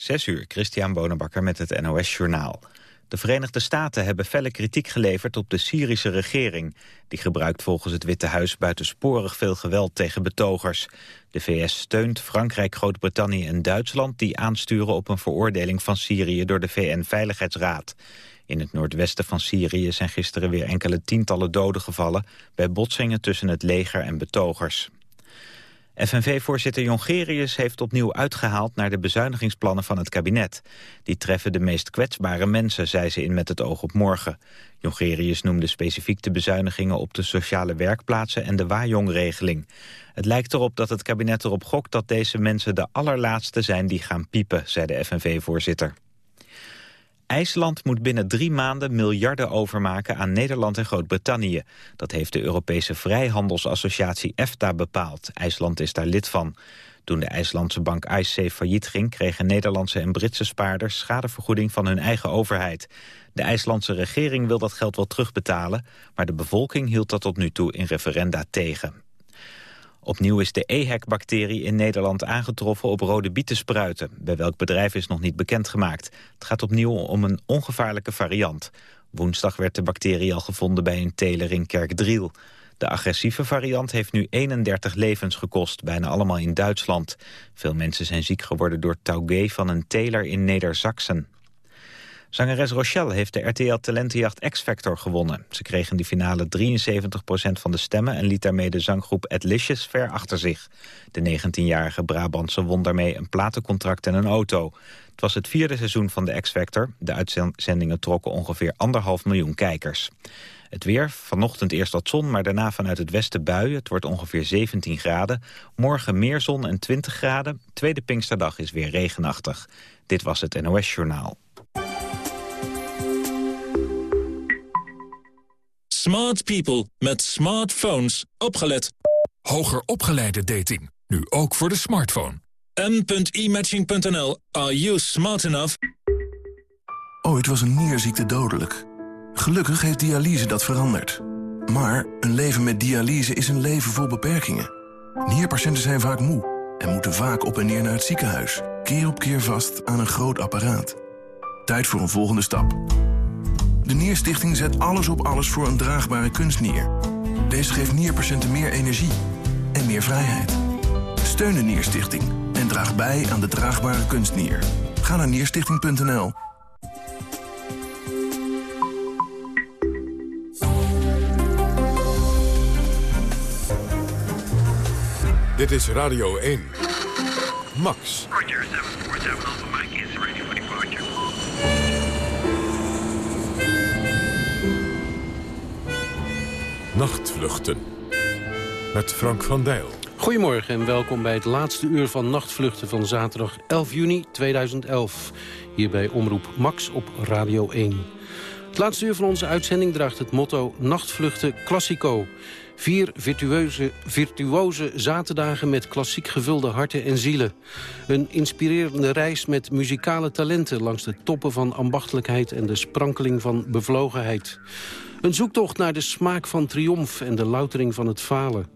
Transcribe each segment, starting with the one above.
Zes uur, Christian Bonenbakker met het NOS Journaal. De Verenigde Staten hebben felle kritiek geleverd op de Syrische regering. Die gebruikt volgens het Witte Huis buitensporig veel geweld tegen betogers. De VS steunt Frankrijk, Groot-Brittannië en Duitsland... die aansturen op een veroordeling van Syrië door de VN-veiligheidsraad. In het noordwesten van Syrië zijn gisteren weer enkele tientallen doden gevallen... bij botsingen tussen het leger en betogers. FNV-voorzitter Jongerius heeft opnieuw uitgehaald naar de bezuinigingsplannen van het kabinet. Die treffen de meest kwetsbare mensen, zei ze in Met het oog op morgen. Jongerius noemde specifiek de bezuinigingen op de sociale werkplaatsen en de Wajong-regeling. Het lijkt erop dat het kabinet erop gokt dat deze mensen de allerlaatste zijn die gaan piepen, zei de FNV-voorzitter. IJsland moet binnen drie maanden miljarden overmaken aan Nederland en Groot-Brittannië. Dat heeft de Europese Vrijhandelsassociatie EFTA bepaald. IJsland is daar lid van. Toen de IJslandse bank IceSafe failliet ging... kregen Nederlandse en Britse spaarders schadevergoeding van hun eigen overheid. De IJslandse regering wil dat geld wel terugbetalen... maar de bevolking hield dat tot nu toe in referenda tegen. Opnieuw is de EHEC-bacterie in Nederland aangetroffen op rode bietenspruiten. Bij welk bedrijf is nog niet bekendgemaakt. Het gaat opnieuw om een ongevaarlijke variant. Woensdag werd de bacterie al gevonden bij een teler in Kerkdriel. De agressieve variant heeft nu 31 levens gekost, bijna allemaal in Duitsland. Veel mensen zijn ziek geworden door taugé van een teler in Neder-Zaksen. Zangeres Rochelle heeft de RTL Talentenjacht X-Factor gewonnen. Ze kreeg in de finale 73% van de stemmen... en liet daarmee de zanggroep Adlicious ver achter zich. De 19-jarige Brabantse won daarmee een platencontract en een auto. Het was het vierde seizoen van de X-Factor. De uitzendingen trokken ongeveer anderhalf miljoen kijkers. Het weer, vanochtend eerst wat zon, maar daarna vanuit het westen buien. Het wordt ongeveer 17 graden. Morgen meer zon en 20 graden. Tweede Pinksterdag is weer regenachtig. Dit was het NOS Journaal. Smart people met smartphones. Opgelet. Hoger opgeleide dating. Nu ook voor de smartphone. m.imatching.nl. Are you smart enough? Ooit was een nierziekte dodelijk. Gelukkig heeft dialyse dat veranderd. Maar een leven met dialyse is een leven vol beperkingen. Nierpatiënten zijn vaak moe en moeten vaak op en neer naar het ziekenhuis. Keer op keer vast aan een groot apparaat. Tijd voor een volgende stap. De Nierstichting zet alles op alles voor een draagbare kunstnier. Deze geeft nierpatiënten meer energie en meer vrijheid. Steun de Nierstichting en draag bij aan de draagbare kunstnier. Ga naar nierstichting.nl. Dit is Radio 1. Max. Roger, 747 Nachtvluchten. Met Frank van Dijl. Goedemorgen en welkom bij het laatste uur van Nachtvluchten van zaterdag 11 juni 2011. Hier bij Omroep Max op Radio 1. Het laatste uur van onze uitzending draagt het motto Nachtvluchten Classico. Vier virtueuze, virtuoze zaterdagen met klassiek gevulde harten en zielen. Een inspirerende reis met muzikale talenten... langs de toppen van ambachtelijkheid en de sprankeling van bevlogenheid. Een zoektocht naar de smaak van triomf en de loutering van het falen.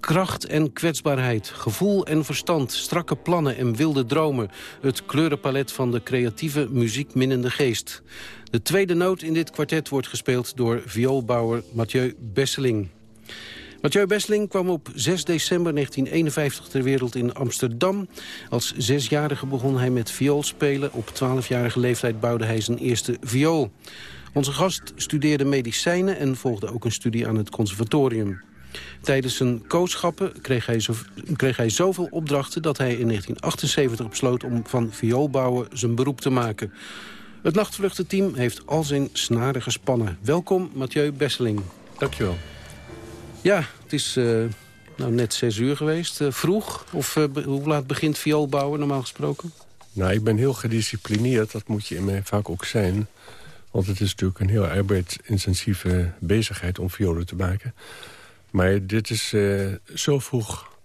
Kracht en kwetsbaarheid, gevoel en verstand, strakke plannen en wilde dromen. Het kleurenpalet van de creatieve, muziekminnende geest. De tweede noot in dit kwartet wordt gespeeld door vioolbouwer Mathieu Besseling. Mathieu Besseling kwam op 6 december 1951 ter wereld in Amsterdam. Als zesjarige begon hij met vioolspelen. Op 12-jarige leeftijd bouwde hij zijn eerste viool. Onze gast studeerde medicijnen en volgde ook een studie aan het conservatorium. Tijdens zijn kooschappen kreeg hij, zo, kreeg hij zoveel opdrachten... dat hij in 1978 besloot om van vioolbouwen zijn beroep te maken. Het nachtvluchtenteam heeft al zijn snaren gespannen. Welkom, Mathieu Besseling. Dankjewel. Ja, het is uh, nou net zes uur geweest. Uh, vroeg? Of uh, hoe laat begint vioolbouwen normaal gesproken? Nou, ik ben heel gedisciplineerd. Dat moet je in mij vaak ook zijn. Want het is natuurlijk een heel arbeidsintensieve bezigheid om violen te maken. Maar dit is zo vroeg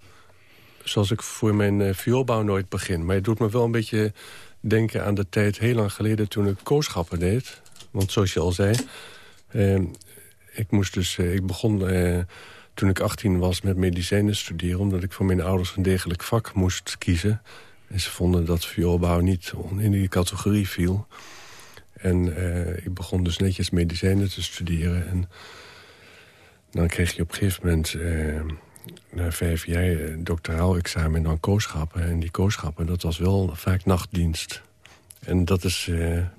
zoals ik voor mijn vioolbouw nooit begin. Maar het doet me wel een beetje denken aan de tijd heel lang geleden... toen ik kooschappen deed. Want zoals je al zei... ik, moest dus, ik begon toen ik 18 was met medicijnen studeren... omdat ik voor mijn ouders een degelijk vak moest kiezen. En ze vonden dat vioolbouw niet in die categorie viel. En eh, ik begon dus netjes medicijnen te studeren. En dan kreeg je op een gegeven moment... Uh, na vijf jaar doctoraal examen en dan kooschappen. En die kooschappen, dat was wel vaak nachtdienst. En dat is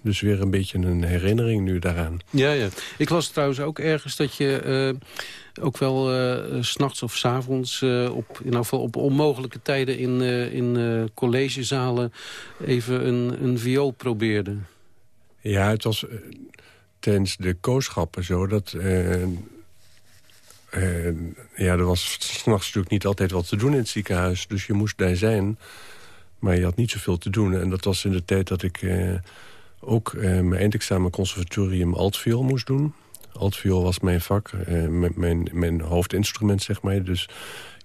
dus weer een beetje een herinnering nu daaraan. Ja, ja. Ik las trouwens ook ergens dat je ook wel uh, s'nachts of s avonds... op, in geval op onmogelijke tijden in, in collegezalen... even een, een viool probeerde. Ja, het was tijdens de kooschappen zo dat... ja, er was s'nachts natuurlijk niet altijd wat te doen in het ziekenhuis. Dus je moest daar zijn... Maar je had niet zoveel te doen. En dat was in de tijd dat ik eh, ook eh, mijn eindexamen conservatorium altviool moest doen. Altviool was mijn vak, eh, mijn, mijn hoofdinstrument, zeg maar. Dus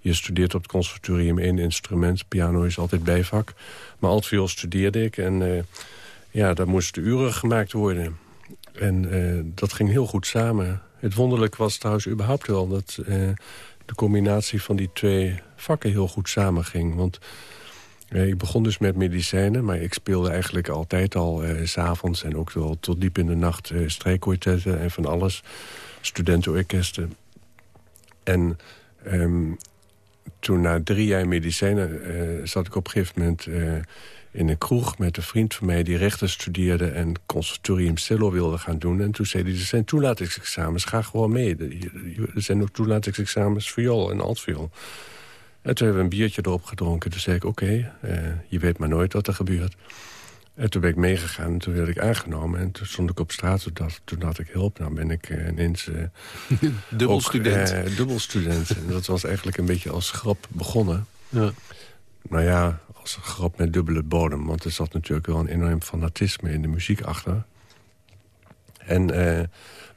je studeert op het conservatorium één instrument. Piano is altijd bijvak. Maar altviool studeerde ik en ja, daar moesten uren gemaakt worden. En dat ging heel goed samen. Het wonderlijk was trouwens überhaupt wel dat de combinatie van die twee vakken heel goed samenging. Want ik begon dus met medicijnen, maar ik speelde eigenlijk altijd al eh, s s'avonds... en ook wel tot diep in de nacht eh, strijkkwartetten en van alles. Studentenorkesten. En um, toen na drie jaar medicijnen zat ik op een gegeven moment... In een kroeg met een vriend van mij die rechten studeerde... en conservatorium cello wilde gaan doen. En toen zei hij, er zijn toelatingsexamens, ga gewoon mee. Er zijn ook toelatingsexamens viool en altviool. En toen hebben we een biertje erop gedronken. Toen zei ik, oké, eh, je weet maar nooit wat er gebeurt. En toen ben ik meegegaan en toen werd ik aangenomen. En toen stond ik op straat, toen dacht, toen had ik hulp. Nou ben ik uh, ineens... Uh, dubbelstudent. Uh, dubbelstudent. en dat was eigenlijk een beetje als grap begonnen. Ja. Nou ja, een grap met dubbele bodem. Want er zat natuurlijk wel een enorm fanatisme in de muziek achter. En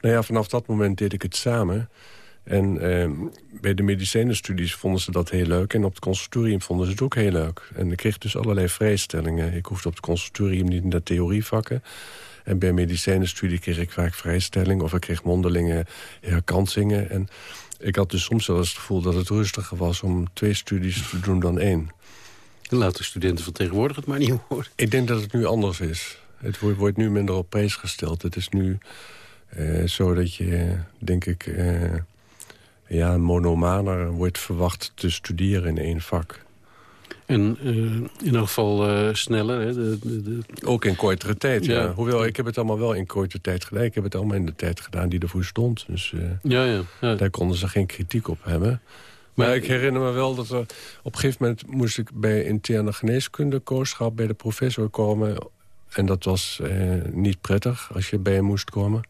nou ja, vanaf dat moment deed ik het samen... En eh, bij de medicijnenstudies vonden ze dat heel leuk. En op het consultorium vonden ze het ook heel leuk. En ik kreeg dus allerlei vrijstellingen. Ik hoefde op het consultorium niet naar theorievakken. En bij medicijnenstudie kreeg ik vaak vrijstelling. Of ik kreeg mondelinge herkansingen. En ik had dus soms wel eens het gevoel dat het rustiger was... om twee studies te doen dan één. Laat de studenten van tegenwoordig het maar niet horen. Ik denk dat het nu anders is. Het wordt nu minder op prijs gesteld. Het is nu uh, zo dat je, denk ik... Uh, ja, monomaner wordt verwacht te studeren in één vak. En uh, in elk geval uh, sneller. Hè? De, de, de... Ook in kortere tijd, ja. Hoewel, ik heb het allemaal wel in korte tijd gedaan. Ik heb het allemaal in de tijd gedaan die ervoor stond. Dus uh, ja, ja, ja, daar konden ze geen kritiek op hebben. Maar, ik herinner me wel dat er... Op een gegeven moment moest ik bij interne geneeskunde... kooschap bij de professor komen. En dat was niet prettig als je bij hem moest komen.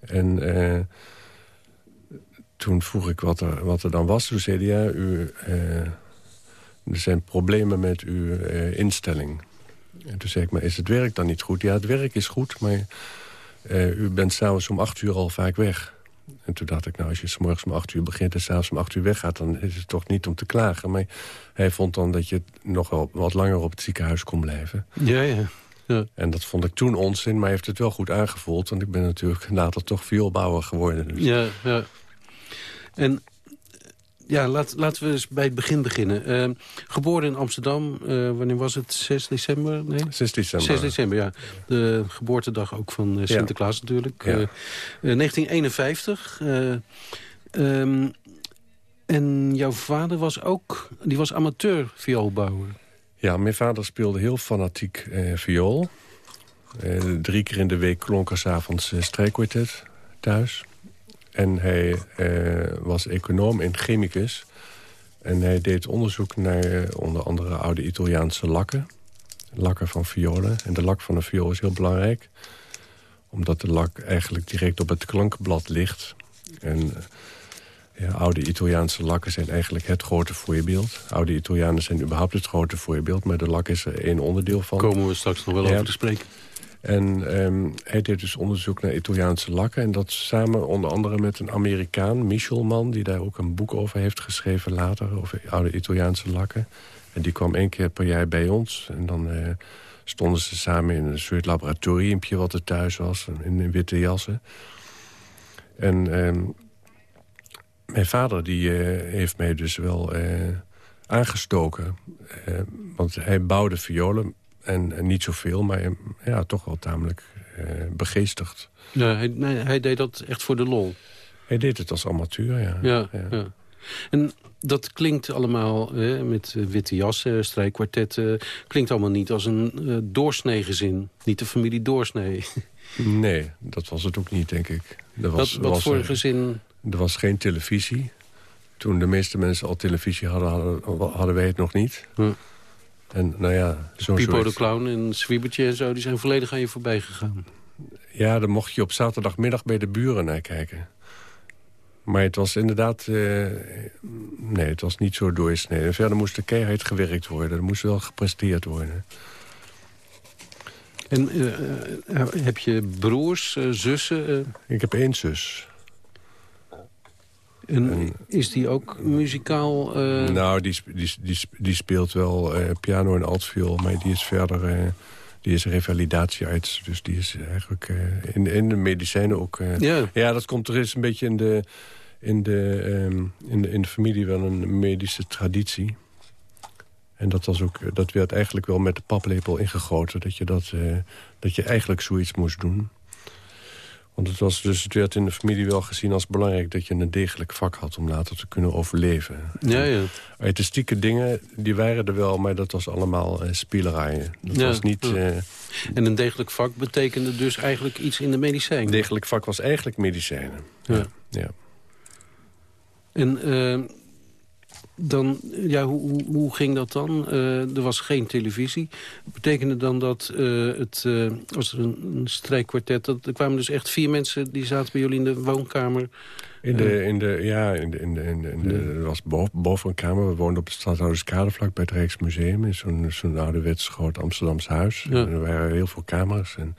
En toen vroeg ik wat er, wat er dan was. Toen zei hij, ja, u, eh, er zijn problemen met uw eh, instelling. En toen zei ik, maar is het werk dan niet goed? Ja, het werk is goed, maar uh, u bent s'avonds om acht uur al vaak weg. En toen dacht ik, nou, als je s morgens om acht uur begint... en s'avonds om acht uur weggaat, dan is het toch niet om te klagen. Maar hij vond dan dat je nog wel wat langer op het ziekenhuis kon blijven. Ja, ja. Ja. En dat vond ik toen onzin, maar hij heeft het wel goed aangevoeld. Want ik ben natuurlijk later toch vioolbouwer geworden. Dus. Ja, ja. En ja, laat, laten we eens bij het begin beginnen. Uh, geboren in Amsterdam, uh, wanneer was het? 6 december? Nee? 6 december. 6 december, ja. De geboortedag ook van uh, Sinterklaas ja. natuurlijk. Ja. 1951. Um, en jouw vader was ook, die was amateur vioolbouwer. Ja, mijn vader speelde heel fanatiek viool. drie keer in de week klonk er s'avonds strijkkwartet thuis. En hij uh, was econoom en chemicus. En hij deed onderzoek naar uh, onder andere oude Italiaanse lakken. Lakken van violen. En de lak van een viool is heel belangrijk. Omdat de lak eigenlijk direct op het klankblad ligt. En uh, ja, oude Italiaanse lakken zijn eigenlijk het grote voorbeeld. Oude Italianen zijn überhaupt het grote voorbeeld. Maar de lak is er één onderdeel van. Komen we straks nog wel over te spreken. En um, hij deed dus onderzoek naar Italiaanse lakken. En dat samen onder andere met een Amerikaan, Michelman... die daar ook een boek over heeft geschreven later... over oude Italiaanse lakken. En die kwam één keer per jaar bij ons. En dan uh, stonden ze samen in een soort laboratoriumpje... wat er thuis was, in, in witte jassen. En um, mijn vader die, uh, heeft mij dus wel... Uh, aangestoken. Eh, want hij bouwde violen en, en niet zoveel, maar eh, ja, toch wel tamelijk eh, begeestigd. Ja, hij, nee, hij deed dat echt voor de lol. Hij deed het als amateur, ja. Ja, ja. En dat klinkt allemaal hè, met eh, witte jassen, strijkkwartetten... klinkt allemaal niet als een uh, doorsnee gezin. Niet de familie doorsnee. Nee, dat was het ook niet, denk ik. Er was, wat wat was, voor eh, gezin... Er was geen televisie. Toen de meeste mensen al televisie hadden, hadden, hadden wij het nog niet. Hm. En nou ja, zo Pipo de. Clown en Zwiebertje en zo... die zijn volledig aan je voorbij gegaan. Ja, dan mocht je op zaterdagmiddag bij de buren naar kijken. Maar het was inderdaad... eh, nee, het was niet zo doorsneden. Verder moest er keihard gewerkt worden. Er moest wel gepresteerd worden. En eh, eh, heb je broers, zussen? Ik heb één zus. En is die ook muzikaal... eh, Nou, die, die, speelt wel eh, piano en altviool, maar die is verder... eh, die is revalidatiearts, dus die is eigenlijk in, in de medicijnen ook... Ja. ja, dat komt er is een beetje in de, in, de, ehm, in, de, in de familie wel een medische traditie. En dat, was ook, dat werd eigenlijk wel met de paplepel ingegoten... dat je, dat, dat je eigenlijk zoiets moest doen. Want het, was dus, het werd in de familie wel gezien als belangrijk... dat je een degelijk vak had om later te kunnen overleven. ja, ja. Artistieke dingen, die waren er wel, maar dat was allemaal spielerij. Dat Ja, was niet... ja. eh, En een degelijk vak betekende dus eigenlijk iets in de medicijn. een degelijk vak was eigenlijk medicijnen. Ja. ja. En eh, dan, ja, hoe, hoe, hoe ging dat dan? Eh, er was geen televisie. Betekende dan dat eh, het, eh, als er een, een strijkkwartet... Dat, er kwamen dus echt vier mensen die zaten bij jullie in de woonkamer. In de, in de, ja, in de, in de, in de, in de- er was boven, boven een kamer. We woonden op het Stadhouderskade vlak bij het Rijksmuseum. In zo'n zo'n ouderwets groot Amsterdams huis. Ja. En er waren heel veel kamers. En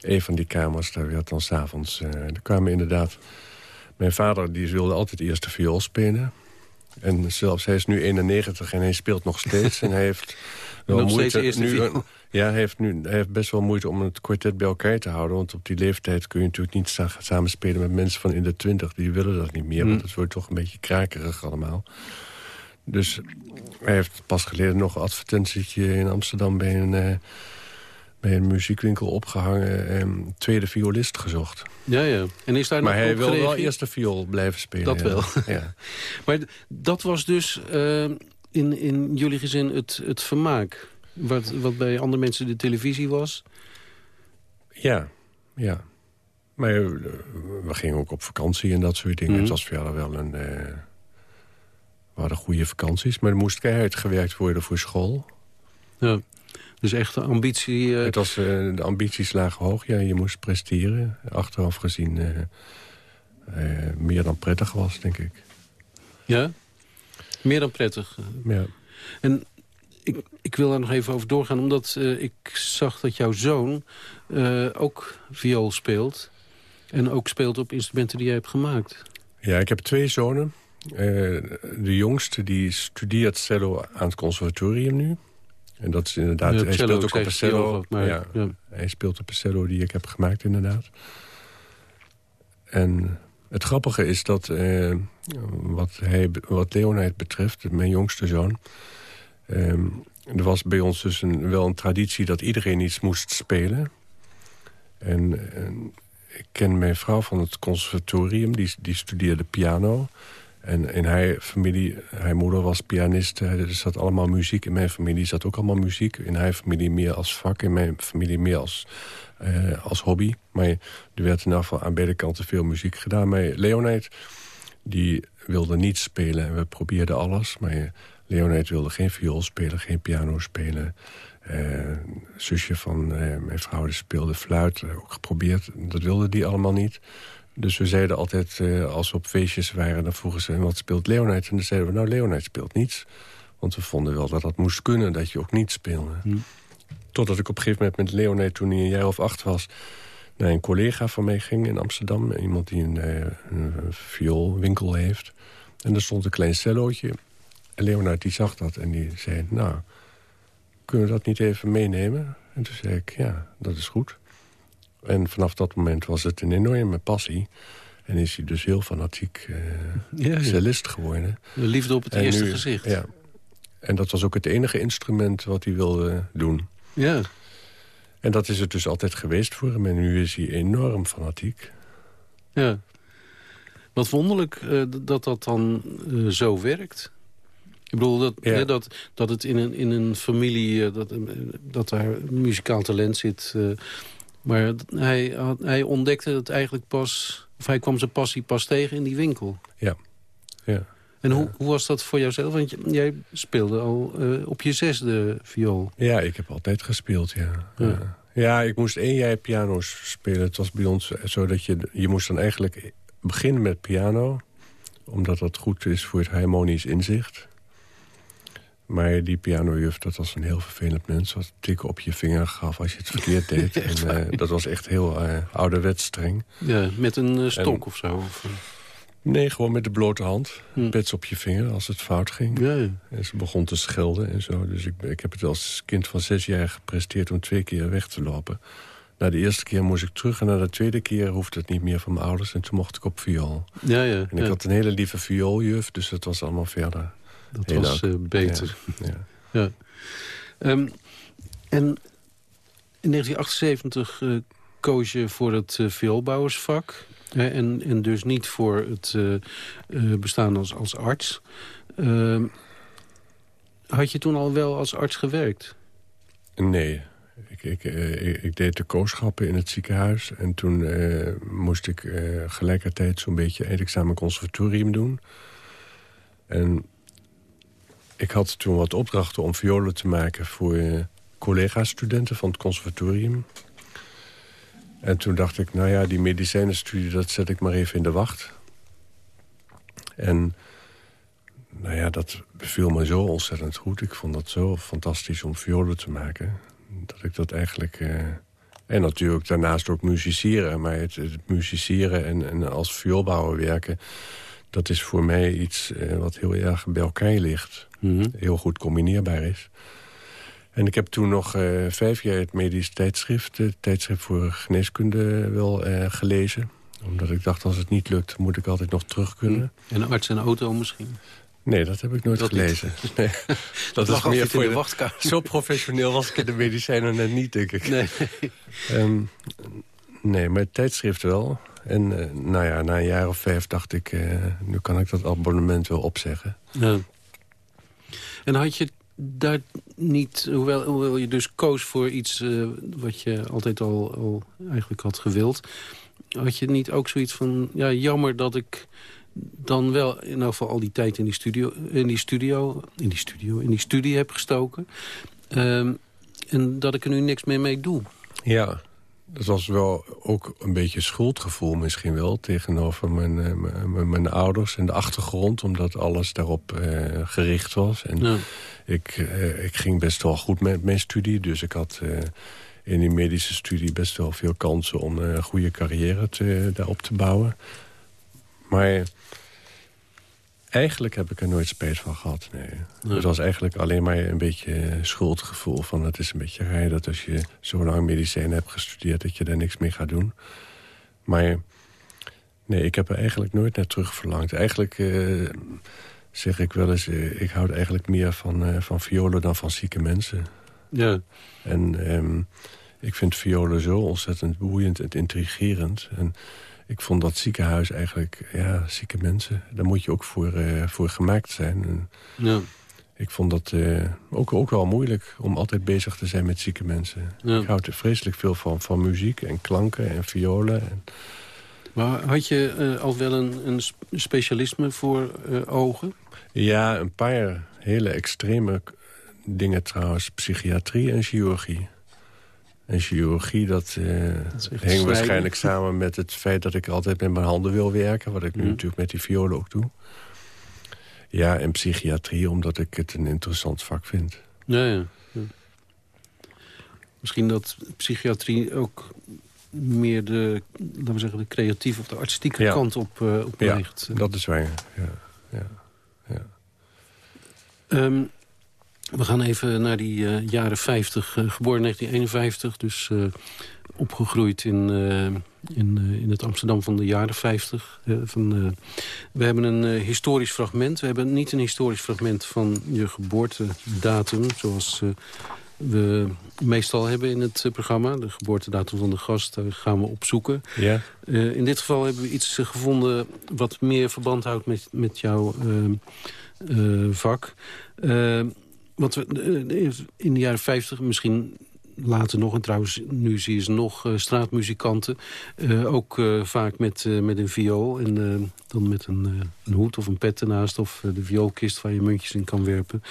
een van die kamers, daar werd dan s'avonds... eh er kwamen inderdaad... Mijn vader die wilde altijd eerst de viool spelen. En zelfs, hij is nu 91 en hij speelt nog steeds. en hij heeft wel Nog moeite... steeds nu, ja, hij heeft, nu, hij heeft best wel moeite om het kwartet bij elkaar te houden. Want op die leeftijd kun je natuurlijk niet sa- samen spelen met mensen van in de twintig. Die willen dat niet meer, Mm. want het wordt toch een beetje krakerig allemaal. Dus hij heeft pas geleden nog een advertentietje in Amsterdam... bij een, eh, bij een muziekwinkel opgehangen. en tweede violist gezocht. Ja, ja. En is daar maar hij wil wel eerst de viool blijven spelen. Dat ja. wel. Ja. Maar dat was dus eh, in, in jullie gezin het, het vermaak. Wat, wat bij andere mensen de televisie was. Ja, ja. Maar eh, we gingen ook op vakantie en dat soort dingen. Mhm. Het was verder wel een... eh, we hadden goede vakanties, maar er moest keihard gewerkt worden voor school. Ja. Dus echt de ambitie... eh, Het was, eh, de ambities lagen hoog, ja, je moest presteren. Achteraf gezien eh, meer dan prettig was, denk ik. ja? Meer dan prettig. Ja. En ik, ik wil daar nog even over doorgaan, omdat ik zag dat jouw zoon ook viool speelt. En ook speelt op instrumenten die jij hebt gemaakt. ja, ik heb twee zonen. De jongste die studeert cello aan het conservatorium nu. En dat is inderdaad... Ja, hij speelt ook een cello. viool, maar, ja, ja. Hij speelt op een cello die ik heb gemaakt, inderdaad. En het grappige is dat, eh, wat, hij, wat Leonheid betreft, mijn jongste zoon... ehm, er was bij ons dus een, wel een traditie dat iedereen iets moest spelen. En, en ik ken mijn vrouw van het conservatorium, die, die studeerde piano... En in haar familie, haar moeder was pianist. eh, Er zat allemaal muziek. In mijn familie zat ook allemaal muziek. In haar familie meer als vak. In mijn familie meer als, eh, als hobby. Maar er werd in geval aan beide kanten veel muziek gedaan. Maar Leonheid, die wilde niet spelen. En we probeerden alles. Maar Leonheid wilde geen viool spelen, geen piano spelen. Eh, zusje van eh, mijn vrouw die speelde fluit. Ook geprobeerd. Dat wilde die allemaal niet. Dus we zeiden altijd, eh, als we op feestjes waren... dan vroegen ze, wat speelt Leonheid? En dan zeiden we, nou, Leonheid speelt niets. Want we vonden wel dat dat moest kunnen, dat je ook niet speelde. Totdat ik op een gegeven moment met Leonheid, toen hij een jaar of acht was... naar een collega van mij ging in Amsterdam. Iemand die een, eh, een vioolwinkel heeft. En er stond een klein cellootje. En Leonard die zag dat en die zei, nou, kunnen we dat niet even meenemen? En toen zei ik, ja, dat is goed. En vanaf dat moment was het een enorme passie. En is hij dus heel fanatiek eh Ja, ja. cellist geworden. De liefde op het En eerste nu- gezicht. Ja. En dat was ook het enige instrument wat hij wilde doen. Ja. En dat is het dus altijd geweest voor hem. En nu is hij enorm fanatiek. Ja. Wat wonderlijk eh, dat dat dan eh, zo werkt. Ik bedoel, dat, Ja. hè, dat, dat het in een, in een familie... dat, dat daar muzikaal talent zit. Eh, maar hij, hij ontdekte het eigenlijk pas... of hij kwam zijn passie pas tegen in die winkel. Ja. ja. En hoe, hoe was dat voor jouzelf? Want jij speelde al eh, op je zesde viool. Ja, ik heb altijd gespeeld, ja. Ja. Ik moest één jaar piano spelen. Het was bij ons zo dat je... Je moest dan eigenlijk beginnen met piano. Omdat dat goed is voor het harmonisch inzicht. Maar die pianojuf, dat was een heel vervelend mens. Wat tikken op je vinger gaf als je het verkeerd deed. en, eh, dat was echt heel eh, ouderwets streng. Ja, met een eh, stok En- of zo. Of, Nee, gewoon met de blote hand. Hm. Pets op je vinger als het fout ging. ja, ja. En ze begon te schelden en zo. Dus ik, ik heb het als kind van zes jaar gepresteerd om twee keer weg te lopen. Na de eerste keer moest ik terug en na de tweede keer hoefde het niet meer van mijn ouders. En toen mocht ik op viool. ja, ja, En ik ja. had een hele lieve viooljuf, dus dat was allemaal verder. Dat heel was eh, beter. Ja. Ja. Ehm, en in 1978 eh, koos je voor het uh, vioolbouwersvak. Hè, en, en dus niet voor het bestaan als, als arts. Ehm, had je toen al wel als arts gewerkt? Nee, ik, ik, ik, deed de kooschappen in het ziekenhuis. En toen moest ik gelijkertijd zo'n beetje eindexamen conservatorium doen. En ik had toen wat opdrachten om violen te maken voor eh, collega-studenten van het conservatorium. En toen dacht ik, nou ja, die medicijnenstudie, dat zet ik maar even in de wacht. En nou ja, dat beviel me zo ontzettend goed. Ik vond dat zo fantastisch om violen te maken. Dat ik dat eigenlijk... eh, en natuurlijk daarnaast ook musiceren. Maar het, het musiceren en, en als vioolbouwer werken... dat is voor mij iets eh, wat heel erg bij elkaar ligt. Heel goed combineerbaar is. En ik heb toen nog eh, vijf jaar het medisch tijdschrift... het tijdschrift voor geneeskunde wel eh, gelezen. Omdat ik dacht, als het niet lukt, moet ik altijd nog terug kunnen. En een arts en auto misschien? Nee, dat heb ik nooit Dat gelezen. Nee, dat Dat lag meer voor de de wachtkamer. Zo professioneel was ik in de medicijnen net niet, denk ik. Nee. Ehm, nee, maar het tijdschrift wel. En eh, nou ja, na een jaar of vijf dacht ik... eh, nu kan ik dat abonnement wel opzeggen. Ja. En had je daar niet, hoewel, hoewel je dus koos voor iets eh, wat je altijd al, al eigenlijk had gewild... had je niet ook zoiets van, ja, jammer dat ik dan wel in elk geval al die tijd in die studio, in die studio, in die studio, in die studie heb gestoken... Ehm, en dat ik er nu niks meer mee doe. Ja, dat was wel ook een beetje schuldgevoel misschien wel... tegenover mijn, eh, mijn, mijn ouders en de achtergrond... omdat alles daarop eh, gericht was. En Ja. ik, eh, ik ging best wel goed met mijn studie. Dus ik had in die medische studie best wel veel kansen... om een goede carrière te, daarop te bouwen. Maar eigenlijk heb ik er nooit spijt van gehad, nee. Nee. Het was eigenlijk alleen maar een beetje schuldgevoel. Van het is een beetje raar dat als je zo lang medicijnen hebt gestudeerd... dat je daar niks mee gaat doen. Maar nee, ik heb er eigenlijk nooit naar terug verlangd. Eigenlijk eh, zeg ik wel eens... eh, ik houd eigenlijk meer van, eh, van violen dan van zieke mensen. Ja. En ehm, ik vind violen zo ontzettend boeiend en intrigerend. En ik vond dat ziekenhuis eigenlijk, ja, zieke mensen... daar moet je ook voor, eh, voor gemaakt zijn. En Ja. ik vond dat eh, ook, ook wel moeilijk om altijd bezig te zijn met zieke mensen. Ja. Ik houd er vreselijk veel van, van muziek en klanken en violen. En, Maar had je eh, al wel een, een sp- specialisme voor ogen? ja, een paar hele extreme dingen trouwens. Psychiatrie en chirurgie. En chirurgie, dat, is echt hing waarschijnlijk samen met het feit dat ik altijd met mijn handen wil werken. Wat ik nu Mhm. natuurlijk met die violen ook doe. Ja, en psychiatrie, omdat ik het een interessant vak vind. Ja, ja. ja. Misschien dat psychiatrie ook meer de, laten we zeggen, de creatieve of de artistieke Ja. kant op, op Ja, neigt. dat is waar. Ja, ja. Ehm, We gaan even naar die uh, jaren 50, uh, geboren 1951. Dus uh, opgegroeid in, in, in het Amsterdam van de jaren 50. van, we hebben een historisch fragment. We hebben niet een historisch fragment van je geboortedatum... zoals we meestal hebben in het programma. De geboortedatum van de gast daar gaan we opzoeken. Ja. in dit geval hebben we iets gevonden... wat meer verband houdt met, met jouw vak... Want we, in de jaren 50, misschien later nog, en trouwens nu zie je ze nog, uh, straatmuzikanten. Ook vaak met, met een viool en dan met een, een, hoed of een pet ernaast... of de vioolkist waar je muntjes in kan werpen.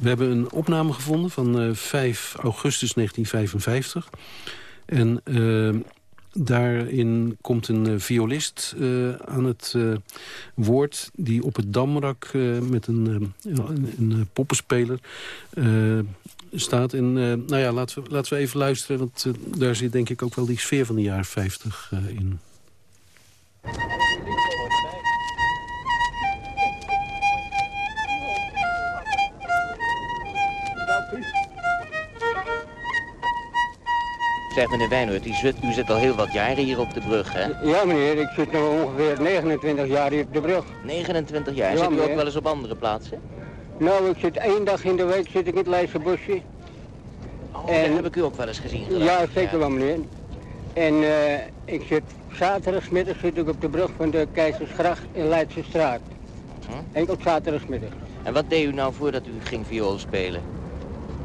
We hebben een opname gevonden van 5 augustus 1955. En Daarin komt een uh, violist uh, aan het uh, woord... die op het damrak met een, een, een poppenspeler staat. En nou ja, laten we, laten we even luisteren... want daar zit denk ik ook wel die sfeer van de jaren 50 in. Zeg meneer Wijnhoort, u zit, u zit al heel wat jaren hier op de brug, hè? Ja meneer, ik zit nu ongeveer 29 jaar hier op de brug. 29 jaar? Ja, zit u ook wel eens op andere plaatsen? Nou, ik zit één dag in de week zit ik in het Leidse Oh, en... heb ik u ook wel eens gezien. Ja, zeker wel meneer. En uh, ik zit zaterdagsmiddag zit ik op de brug van de Keizersgracht in Leidse straat. Hm? Enkel zaterdagmiddag. En wat deed u nou voordat u ging viool spelen?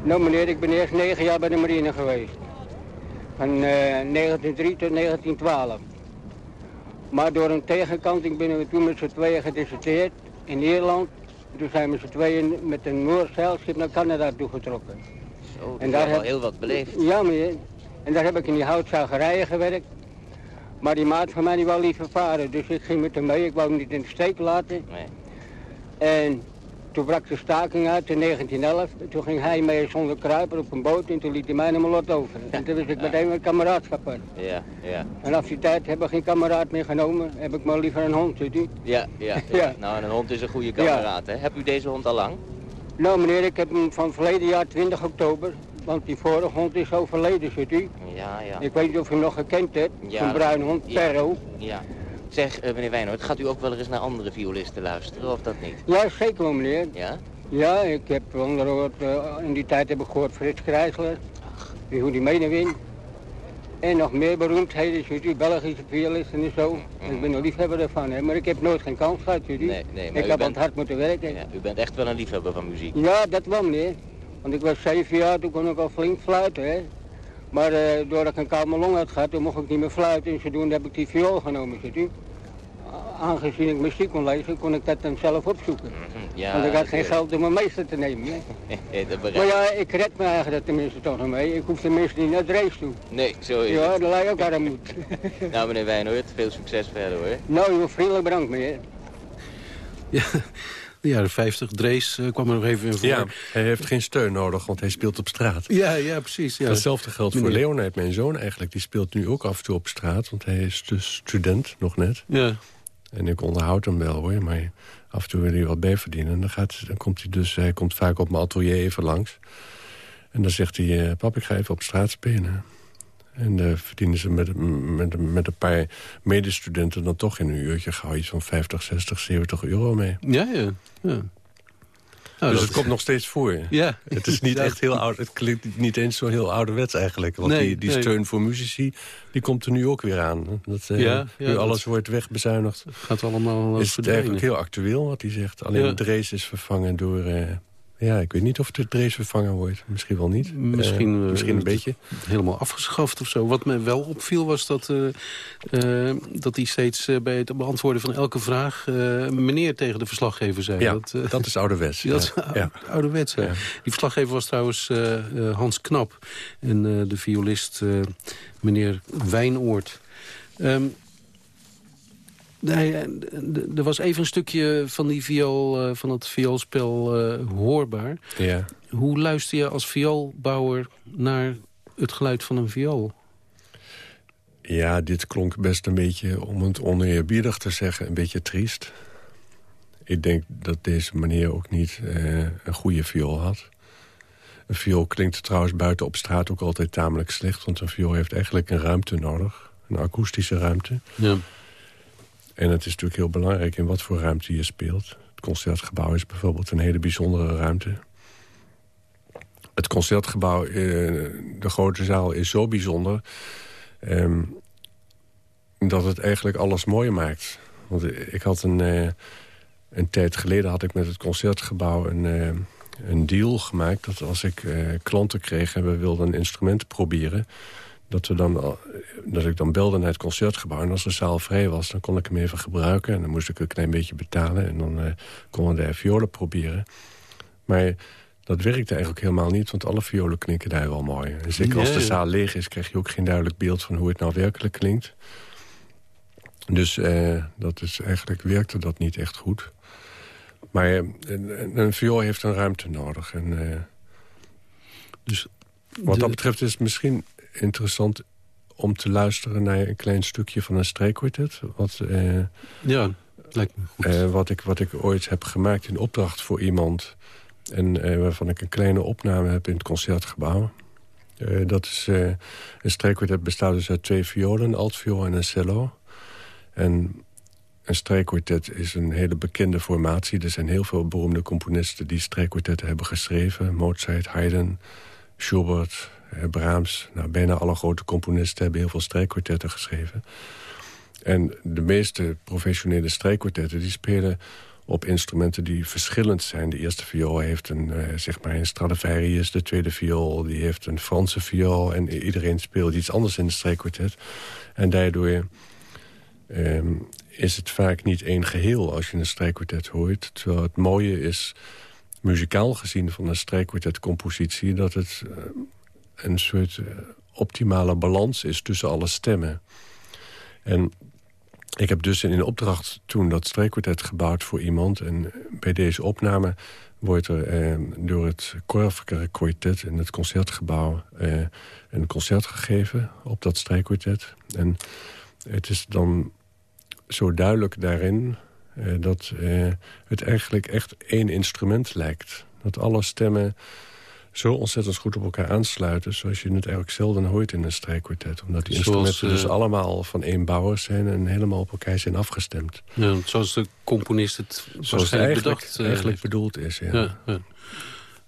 Nou meneer, ik ben eerst negen jaar bij de marine geweest. Van uh, 1903 tot 1912. Maar door een tegenkanting ben we toen met z'n tweeën gedeserteerd in Ierland. Toen zijn we met z'n tweeën met een Noorzeilschip naar Canada toegetrokken. Zo, en daar heb heel wat beleefd. Ja, meneer. En daar heb ik in die houtzagerijen gewerkt. Maar die maat van mij die wou liever varen, dus ik ging met hem mee. Ik wou hem niet in de steek laten. Nee. En toen brak de staking uit in 1911. Toen ging hij mee zonder kruiper op een boot en toen liet hij mij naar mijn lot over. En toen wist ik meteen mijn kameraadschap Ja, ja. En af die tijd heb ik geen kameraad meer genomen. Heb ik maar liever een hond, ziet u? Ja, ja, ja. Nou, een hond is een goede kameraad, hè? Heb u deze hond al lang? Nou, meneer, ik heb hem van verleden jaar 20 oktober. Want die vorige hond is overleden, ziet u? Ja, ja. Ik weet niet of u hem nog gekend hebt. Ja, een bruine hond, Perro. Ja. Zeg, uh, meneer Wijnhoord, gaat u ook wel eens naar andere violisten luisteren, of dat niet? Ja, zeker wel, meneer. Ja? Ja, ik heb onder uh, in die tijd heb ik gehoord Frits Krijsler. Hoe die medewin. En nog meer beroemdheden, ziet u, Belgische violisten en zo. Mm. Ik ben een liefhebber ervan, hè. maar ik heb nooit geen kans gehad, ziet u. Nee, nee, maar ik heb bent... hard moeten werken. Ja, u bent echt wel een liefhebber van muziek. Ja, dat wel, meneer. Want ik was zeven jaar, toen kon ik al flink fluiten, hè. Maar uh, doordat ik een koude long had gehad, toen mocht ik niet meer fluiten. En zodoende heb ik die viool genomen, ziet u aangezien ik muziek kon lezen, kon ik dat dan zelf opzoeken. Mhm, ja, Want ik had geen geld om mijn meester te nemen. maar ja, ik red me eigenlijk tenminste toch nog mee. Ik hoef tenminste niet naar Drees toe. Nee, zo is Ja, dat lijkt ook armoed. nou, meneer Wijnhoort, veel succes verder hoor. Nou, uw vriendelijk bedankt, meneer. Ja. De jaren 50, Drees uh, kwam er nog even in voor. Ja, hij heeft geen steun nodig, want hij speelt op straat. Ja, ja precies. Ja. Hetzelfde geldt voor Leonard, mijn zoon eigenlijk. Die speelt nu ook af en toe op straat, want hij is dus student, nog net. Ja. En ik onderhoud hem wel hoor, maar af en toe wil hij wat bijverdienen. En dan, gaat, dan komt hij dus, hij komt vaak op mijn atelier even langs. En dan zegt hij, uh, pap, ik ga even op straat spelen. En dan verdienen ze met, met, met een paar medestudenten dan toch in een uurtje gauw iets van 50, 60, 70 euro mee. Ja, ja. ja. Nou, dus het komt nog steeds voor. Ja. Het is niet echt heel oud. Het klinkt niet eens zo heel ouderwets eigenlijk. Want die, die steun voor muzici, die komt er nu ook weer aan. Dat, uh, ja, nu alles wordt wegbezuinigd. Gaat allemaal Is het eigenlijk heel actueel wat hij zegt. Alleen ja. Drees is vervangen door... Uh, ja, ik weet niet of de Drees vervangen wordt. Misschien wel niet. Misschien, uh, misschien een beetje. Helemaal afgeschaft of zo. Wat me wel opviel was dat, uh, uh, dat hij steeds bij het beantwoorden van elke vraag... meneer tegen de verslaggever zei. Ja, dat, dat is ouderwets. dat is ja. ouderwets, ja. Die verslaggever was trouwens Hans Knap. En de violist meneer Wijnoord. Um, Nee, er was even een stukje van die viool, van het vioolspel uh, hoorbaar. Ja. Hoe luister je als vioolbouwer naar het geluid van een viool? Ja, dit klonk best een beetje, om het oneerbiedig te zeggen, een beetje triest. Ik denk dat deze meneer ook niet uh, een goede viool had. Een viool klinkt trouwens buiten op straat ook altijd tamelijk slecht... want een viool heeft eigenlijk een ruimte nodig. Een akoestische ruimte. Ja. En het is natuurlijk heel belangrijk in wat voor ruimte je speelt. Het Concertgebouw is bijvoorbeeld een hele bijzondere ruimte. Het Concertgebouw, eh, de grote zaal, is zo bijzonder... Ehm, dat het eigenlijk alles mooi maakt. Want ik had een, eh, een tijd geleden had ik met het Concertgebouw... een, eh, een deal gemaakt dat als ik klanten kreeg... en we wilden een instrument proberen... Dat, we dan, dat ik dan belde naar het Concertgebouw... en als de zaal vrij was, dan kon ik hem even gebruiken... en dan moest ik een klein beetje betalen... en dan eh konden we de violen proberen. Maar dat werkte eigenlijk helemaal niet... want alle violen klinken daar wel mooi. En zeker als de zaal leeg is... krijg je ook geen duidelijk beeld van hoe het nou werkelijk klinkt. Dus eh, dat is, eigenlijk werkte dat niet echt goed. Maar eh, een, een viool heeft een ruimte nodig. En, Dus wat dat betreft is misschien interessant om te luisteren naar een klein stukje van een strijkkwartet. Wat, eh, Ja, lijkt me goed. eh, wat, ik, wat ik ooit heb gemaakt in opdracht voor iemand. En eh, waarvan ik een kleine opname heb in het Concertgebouw. Dat is, een strijkkwartet bestaat dus uit twee violen, een altviool en een cello. En een strijkkwartet is een hele bekende formatie. Er zijn heel veel beroemde componisten die strijkkwartetten hebben geschreven. Mozart, Haydn, Schubert, Brahms. Nou, bijna alle grote componisten hebben heel veel strijkkwartetten geschreven. En de meeste professionele strijkkwartetten die spelen op instrumenten die verschillend zijn. De eerste viool heeft een, eh, zeg maar een Stradivarius. De tweede viool die heeft een Franse viool. En iedereen speelt iets anders in een strijkkwartet. En daardoor ehm, is het vaak niet één geheel als je een strijkkwartet hoort. Terwijl het mooie is, muzikaal gezien van een strijkkwartetcompositie... dat het eh, een soort eh, optimale balans is tussen alle stemmen. En ik heb dus in opdracht toen dat strijkkwartet gebouwd voor iemand. En bij deze opname wordt er eh, door het Korfker Quartet in het Concertgebouw... Eh, een concert gegeven op dat strijkkwartet. En het is dan zo duidelijk daarin... eh, dat eh, het eigenlijk echt één instrument lijkt. Dat alle stemmen zo ontzettend goed op elkaar aansluiten... zoals je het eigenlijk zelden hoort in een strijkkwartet. Omdat die Zoals, instrumenten dus eh, allemaal van één bouwer zijn... en helemaal op elkaar zijn afgestemd. Ja, zoals de componist het Zoals het waarschijnlijk eigenlijk, bedacht eh, eigenlijk heeft. bedoeld is, ja. Ja, ja.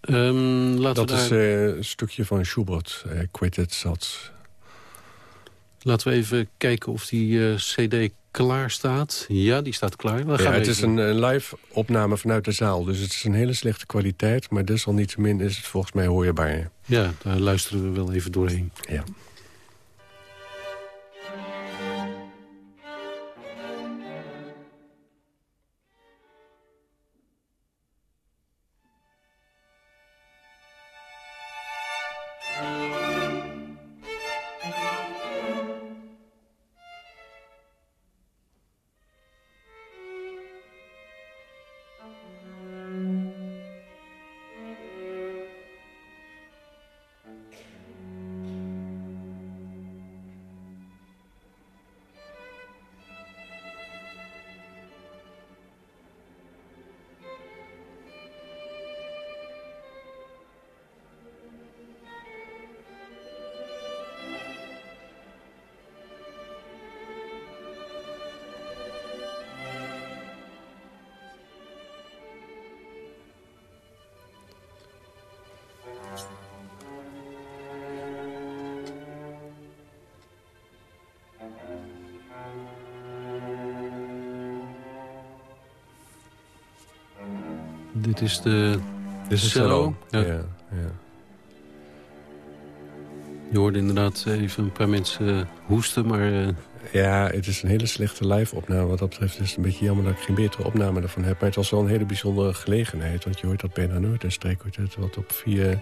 Ehm, laten, Dat we is eh, een stukje van Schubert, eh, Quartet Sats. laten we even kijken of die eh, cd klaar staat. Ja, die staat klaar. Dan Ja, gaan we het is een, een live opname vanuit de zaal. Dus het is een hele slechte kwaliteit. Maar desalniettemin is het volgens mij hoorbaar. Ja, daar luisteren we wel even doorheen. Ja. Dit is de Dit is cello. cello. Ja. Ja, ja. Je hoorde inderdaad even een paar mensen eh, hoesten, maar... eh, Ja, het is een hele slechte live-opname. Wat dat betreft is het een beetje jammer dat ik geen betere opname ervan heb. Maar het was wel een hele bijzondere gelegenheid. Want je hoort dat bijna nooit een strijkkwartet... wat op vier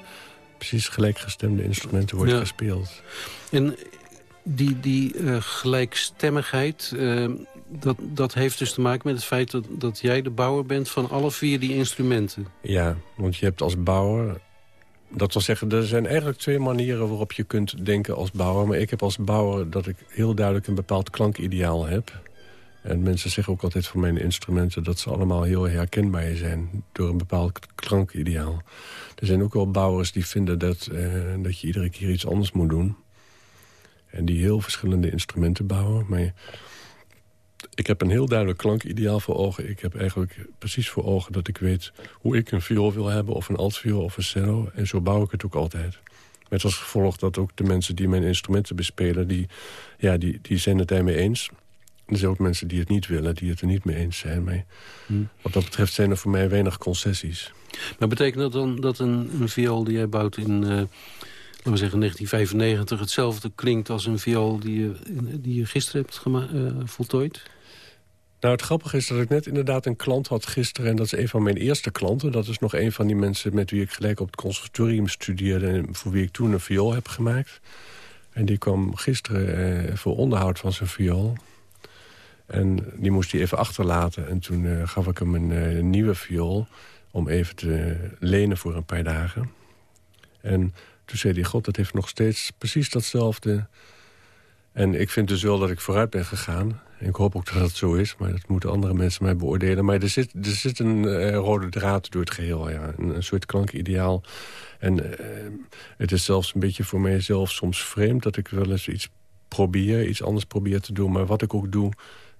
precies gelijkgestemde instrumenten wordt Ja. gespeeld. En die, die eh, gelijkstemmigheid, eh, dat, dat heeft dus te maken met het feit dat, dat jij de bouwer bent van alle vier die instrumenten. Ja, want je hebt als bouwer... Dat wil zeggen, er zijn eigenlijk twee manieren waarop je kunt denken als bouwer. Maar ik heb als bouwer dat ik heel duidelijk een bepaald klankideaal heb. En mensen zeggen ook altijd van mijn instrumenten... dat ze allemaal heel herkenbaar zijn door een bepaald klankideaal. Er zijn ook wel bouwers die vinden dat, uh, dat je iedere keer iets anders moet doen. En die heel verschillende instrumenten bouwen. Maar ik heb een heel duidelijk klankideaal voor ogen. Ik heb eigenlijk precies voor ogen dat ik weet hoe ik een viool wil hebben... of een altviool of een cello. En zo bouw ik het ook altijd. Met als gevolg dat ook de mensen die mijn instrumenten bespelen... die, ja, die, die zijn het daarmee eens. Er zijn ook mensen die het niet willen, die het er niet mee eens zijn. Maar hmm. wat dat betreft zijn er voor mij weinig concessies. Maar betekent dat dan dat een, een viool die jij bouwt in... Uh, laten we zeggen 1995 hetzelfde klinkt als een viool die je, die je gisteren hebt uh, voltooid? Nou, het grappige is dat ik net inderdaad een klant had gisteren... en dat is een van mijn eerste klanten. Dat is nog een van die mensen met wie ik gelijk op het conservatorium studeerde... en voor wie ik toen een viool heb gemaakt. En die kwam gisteren eh, voor onderhoud van zijn viool. En die moest hij even achterlaten. En toen uh, gaf ik hem een uh, nieuwe viool om even te lenen voor een paar dagen. En toen zei hij, god, dat heeft nog steeds precies datzelfde. En ik vind dus wel dat ik vooruit ben gegaan. Ik hoop ook dat het zo is, maar dat moeten andere mensen mij beoordelen. Maar er zit, er zit een uh, rode draad door het geheel, ja. Een, een soort klankideaal. En uh, het is zelfs een beetje voor mijzelf soms vreemd... dat ik wel eens iets probeer, iets anders probeer te doen. Maar wat ik ook doe,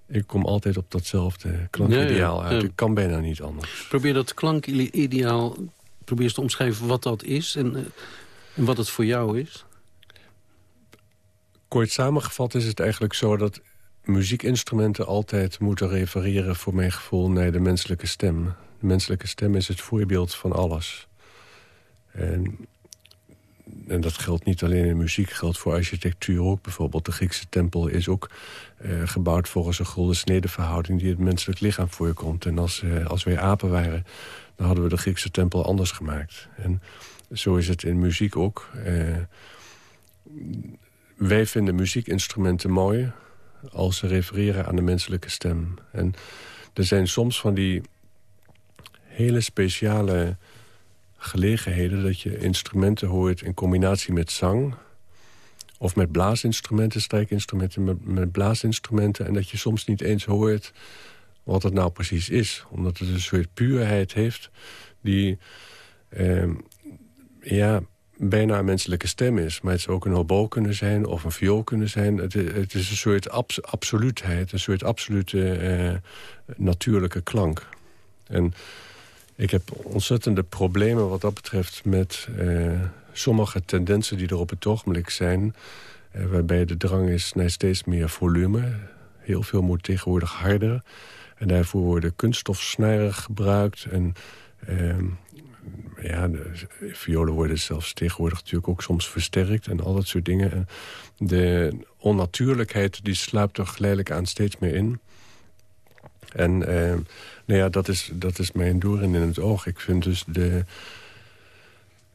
ik kom altijd op datzelfde klankideaal uit. Ik kan bijna niet anders. Probeer dat klankideaal, probeer eens te omschrijven wat dat is... en, uh, en wat het voor jou is. Kort samengevat is het eigenlijk zo dat muziekinstrumenten altijd moeten refereren... voor mijn gevoel naar de menselijke stem. De menselijke stem is het voorbeeld van alles. En, en dat geldt niet alleen in muziek, geldt voor architectuur ook. Bijvoorbeeld de Griekse tempel is ook uh, gebouwd volgens een gulden snedeverhouding... die het menselijk lichaam voorkomt. En als, uh, als wij apen waren, dan hadden we de Griekse tempel anders gemaakt. En zo is het in muziek ook. Uh, wij vinden muziekinstrumenten mooi als ze refereren aan de menselijke stem. En er zijn soms van die hele speciale gelegenheden... dat je instrumenten hoort in combinatie met zang... of met blaasinstrumenten, strijkinstrumenten, met, blaasinstrumenten... en dat je soms niet eens hoort wat het nou precies is. Omdat het een soort puurheid heeft die... Eh, ja, bijna een menselijke stem is. Maar het zou ook een hobo kunnen zijn of een viool kunnen zijn. Het, het is een soort abs absoluutheid, een soort absolute eh, natuurlijke klank. En ik heb ontzettende problemen wat dat betreft met eh, sommige tendensen die er op het ogenblik zijn. Eh, waarbij de drang is naar steeds meer volume. Heel veel moet tegenwoordig harder. En daarvoor worden kunststofsnaren gebruikt en... Ehm, ja, de violen worden zelfs tegenwoordig natuurlijk ook soms versterkt... en al dat soort dingen. De onnatuurlijkheid die sluipt er geleidelijk aan steeds meer in. En eh, nou ja, dat is, dat is mijn doorn in het oog. Ik vind dus de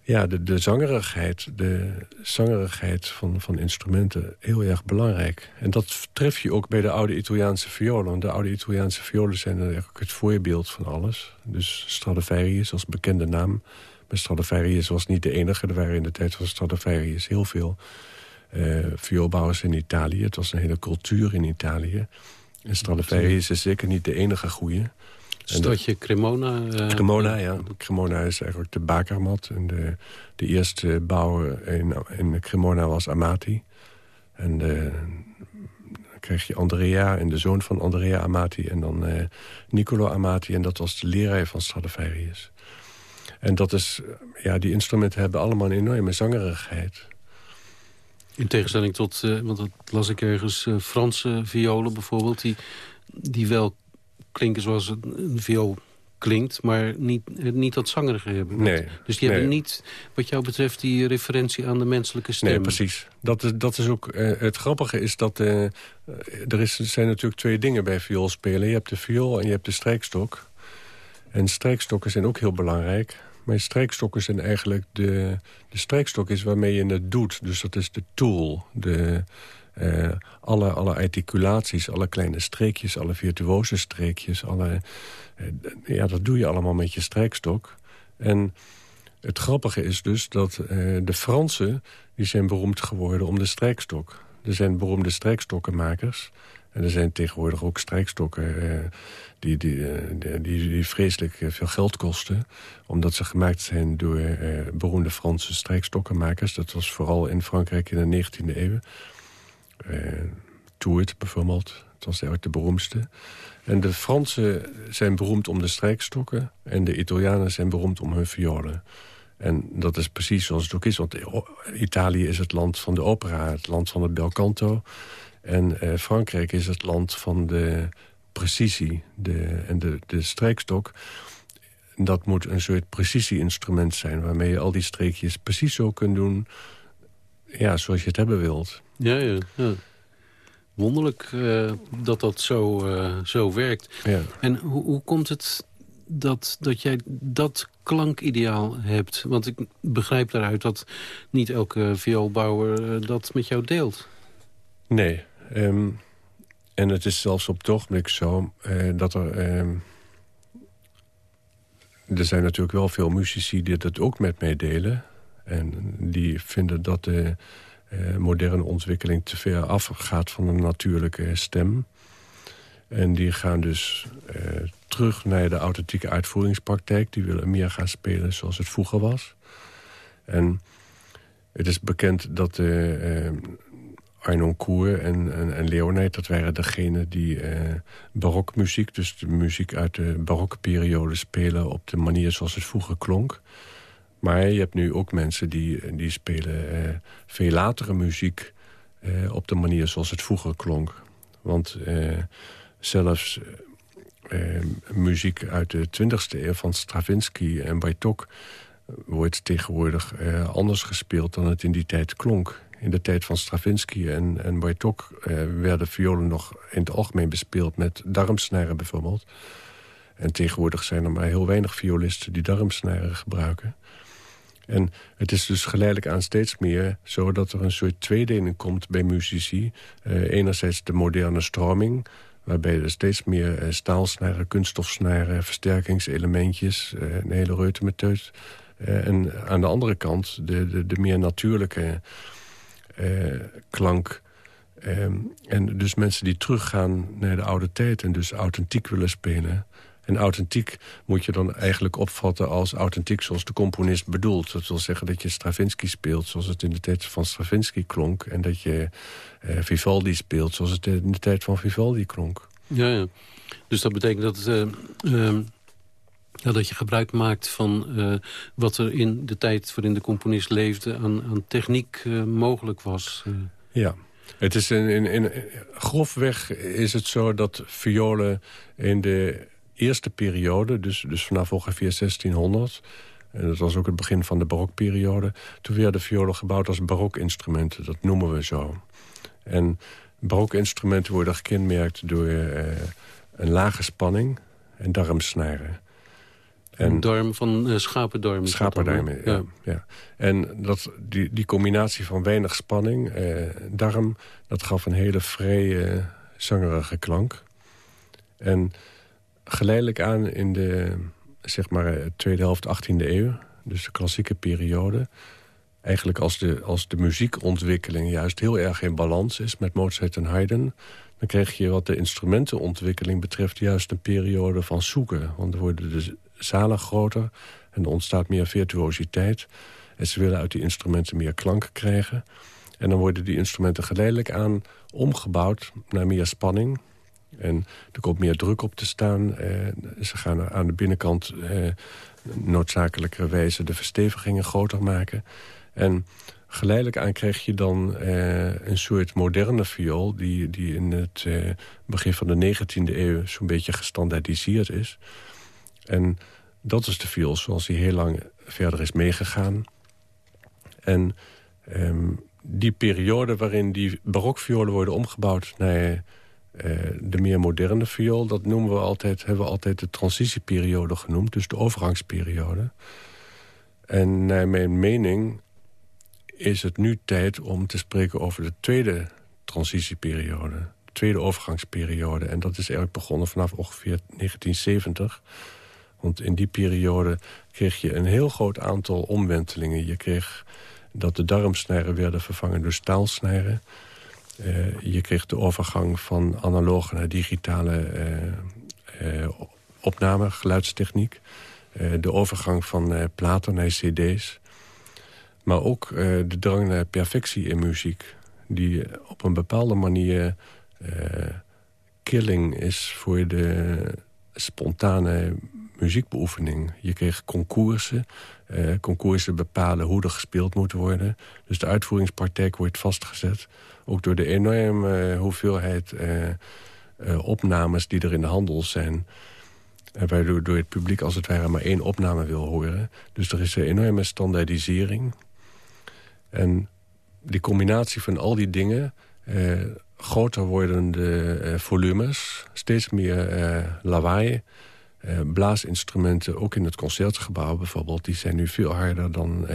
ja, de, zangerigheid, de zangerigheid van, van instrumenten heel erg belangrijk. En dat tref je ook bij de oude Italiaanse violen. Want de oude Italiaanse violen zijn eigenlijk het voorbeeld van alles. Dus Stradivarius als bekende naam. Maar Stradivarius was niet de enige. Er waren in de tijd van Stradivarius heel veel uh, vioolbouwers in Italië. Het was een hele cultuur in Italië. En Stradivarius is zeker niet de enige goede. Stadje Cremona? Uh, Cremona, ja. Cremona is eigenlijk de bakermat. En de, de eerste bouwer in, in Cremona was Amati. En de, dan kreeg je Andrea en de zoon van Andrea Amati... en dan uh, Niccolo Amati. En dat was de leraar van Stradivarius. En dat is, ja, die instrumenten hebben allemaal een enorme zangerigheid. In tegenstelling tot, uh, want dat las ik ergens, uh, Franse violen bijvoorbeeld... die, die wel klinken zoals een, een viool klinkt, maar niet, niet dat zangerige hebben. Nee, dus die hebben niet, wat jou betreft, die referentie aan de menselijke stem. Nee, precies. Dat is, dat is ook, uh, het grappige is dat uh, er, is, er zijn natuurlijk twee dingen bij vioolspelen. Je hebt de viool en je hebt de strijkstok. En strijkstokken zijn ook heel belangrijk. Maar strijkstokken zijn eigenlijk de... De strijkstok is waarmee je het doet. Dus dat is de tool, de uh, alle, alle articulaties, alle kleine streekjes, alle virtuose streekjes. Alle, uh, ja, dat doe je allemaal met je strijkstok. En het grappige is dus dat uh, de Fransen... die zijn beroemd geworden om de strijkstok. Er zijn beroemde strijkstokkenmakers. En er zijn tegenwoordig ook strijkstokken die, die, die, die, vreselijk veel geld kosten. Omdat ze gemaakt zijn door beroemde Franse strijkstokkenmakers. Dat was vooral in Frankrijk in de 19e eeuw. Toert bijvoorbeeld, dat was eigenlijk de beroemdste. En de Fransen zijn beroemd om de strijkstokken... en de Italianen zijn beroemd om hun violen. En dat is precies zoals het ook is. Want Italië is het land van de opera, het land van het bel canto. En eh, Frankrijk is het land van de precisie de, en de, de strijkstok. Dat moet een soort precisie-instrument zijn... waarmee je al die streekjes precies zo kunt doen... Ja, zoals je het hebben wilt. Ja, ja, ja. Wonderlijk uh, dat dat zo, uh, zo werkt. Ja. En hoe, hoe komt het dat, dat jij dat klankideaal hebt? Want ik begrijp daaruit dat niet elke vioolbouwer uh, dat met jou deelt. Nee. Um, en het is zelfs op het ogenblik zo dat er... Um, er zijn natuurlijk wel veel muzici die dat ook met mij delen. En die vinden dat de moderne ontwikkeling te ver afgaat van een natuurlijke stem. En die gaan dus uh, terug naar de authentieke uitvoeringspraktijk. Die willen meer gaan spelen zoals het vroeger was. En het is bekend dat uh, Arnon Koer en, en, Leonard... dat waren degenen die barokmuziek... dus de muziek uit de barokke periode spelen... op de manier zoals het vroeger klonk. Maar je hebt nu ook mensen die, die spelen uh, veel latere muziek... Uh, op de manier zoals het vroeger klonk. Want uh, zelfs muziek uit de 20e eeuw van Stravinsky en Bartók... wordt tegenwoordig anders gespeeld dan het in die tijd klonk. In de tijd van Stravinsky en, en Bartók werden violen nog in het algemeen bespeeld... met darmsnaren bijvoorbeeld. En tegenwoordig zijn er maar heel weinig violisten die darmsnaren gebruiken... En het is dus geleidelijk aan steeds meer zo dat er een soort tweedeling komt bij muzici. Uh, enerzijds de moderne stroming, waarbij er steeds meer uh, staalsnaren, kunststofsnaren, versterkingselementjes, uh, een hele reutemeteut. en aan de andere kant de, de, de meer natuurlijke klank. Um, en dus mensen die teruggaan naar de oude tijd en dus authentiek willen spelen... En authentiek moet je dan eigenlijk opvatten als authentiek zoals de componist bedoelt. Dat wil zeggen dat je Stravinsky speelt zoals het in de tijd van Stravinsky klonk. En dat je uh, Vivaldi speelt zoals het in de tijd van Vivaldi klonk. Ja, ja. Dus dat betekent dat... Uh, uh, ja, dat je gebruik maakt van uh, wat er in de tijd waarin de componist leefde... aan, aan techniek uh, mogelijk was. Ja, het is in, in, in, grofweg is het zo dat violen in de eerste periode, dus, dus vanaf ongeveer 1600... en dat was ook het begin van de barokperiode... toen werden violen gebouwd als barokinstrumenten, dat noemen we zo. En barokinstrumenten worden gekenmerkt door uh, een lage spanning en darmsnaren. En darm van uh, schapendarmen. Schapendarmen, ja, ja. En dat, die, die combinatie van weinig spanning, uh, darm... dat gaf een hele vrije, zangerige klank. En geleidelijk aan in de zeg maar, tweede helft 18e eeuw... dus de klassieke periode... eigenlijk als de, als de muziekontwikkeling juist heel erg in balans is... met Mozart en Haydn... dan krijg je wat de instrumentenontwikkeling betreft... juist een periode van zoeken. Want er worden de zalen groter en er ontstaat meer virtuositeit... en ze willen uit die instrumenten meer klank krijgen... En dan worden die instrumenten geleidelijk aan omgebouwd naar meer spanning. En er komt meer druk op te staan. Eh, ze gaan aan de binnenkant eh, noodzakelijkerwijze de verstevigingen groter maken. En geleidelijk aan krijg je dan eh, een soort moderne viool... die, die in het eh, begin van de 19e eeuw zo'n beetje gestandaardiseerd is. En dat is de viool zoals die heel lang verder is meegegaan. En ehm, die periode waarin die barokviolen worden omgebouwd... naar uh, de meer moderne viool, dat noemen we altijd, hebben we altijd de transitieperiode genoemd. Dus de overgangsperiode. En naar mijn mening is het nu tijd om te spreken over de tweede transitieperiode. De tweede overgangsperiode. En dat is eigenlijk begonnen vanaf ongeveer 1970. Want in die periode kreeg je een heel groot aantal omwentelingen. Je kreeg dat de darmsnijden werden vervangen door staalsnijden. Eh, je kreeg de overgang van analoge naar digitale uh, opname, geluidstechniek. de overgang van platen naar cd's. Maar ook de drang naar perfectie in muziek. Die op een bepaalde manier killing is voor de spontane muziekbeoefening. Je kreeg concoursen. Concoursen bepalen hoe er gespeeld moet worden. Dus de uitvoeringspraktijk wordt vastgezet. Ook door de enorme eh, hoeveelheid uh, opnames die er in de handel zijn. waardoor door het publiek als het ware maar één opname wil horen. Dus er is een enorme standaardisering. En die combinatie van al die dingen... groter wordende volumes, steeds meer lawaai... Uh, blaasinstrumenten, ook in het concertgebouw bijvoorbeeld... die zijn nu veel harder dan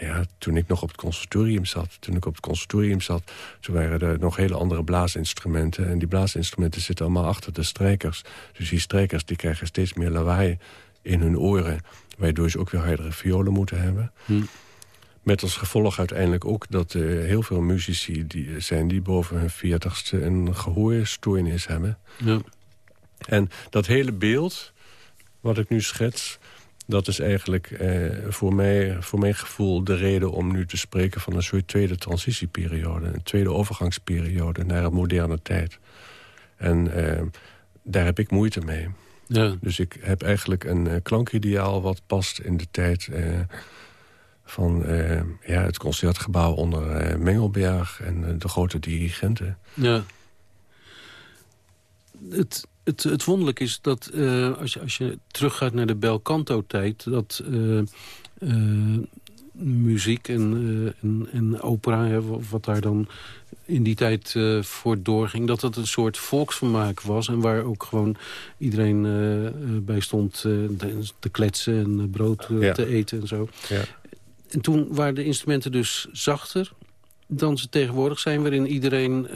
ja, toen ik nog op het conservatorium zat. Toen ik op het conservatorium zat, toen waren er nog hele andere blaasinstrumenten. En die blaasinstrumenten zitten allemaal achter de strijkers. Dus die strijkers die krijgen steeds meer lawaai in hun oren. Waardoor ze ook weer hardere violen moeten hebben. Hm. Met als gevolg uiteindelijk ook dat er heel veel muzici die zijn... die boven hun veertigste een gehoorstoornis hebben. Ja. En dat hele beeld, wat ik nu schets dat is eigenlijk eh, voor, mij, voor mijn gevoel de reden om nu te spreken van een soort tweede transitieperiode. Een tweede overgangsperiode naar een moderne tijd. En eh, daar heb ik moeite mee. Ja. Dus ik heb eigenlijk een uh, klankideaal wat past in de tijd eh, van eh, ja, het concertgebouw onder Mengelberg en de grote dirigenten. Ja. Het, het, het wonderlijk is dat uh, als, je, als je teruggaat naar de Belcanto-tijd... dat uh, uh, muziek en, en, en, opera, hè, wat daar dan in die tijd voor doorging... dat het een soort volksvermaak was... en waar ook gewoon iedereen bij stond te kletsen en brood te eten en zo. Ja. En toen waren de instrumenten dus zachter dan ze tegenwoordig zijn... waarin iedereen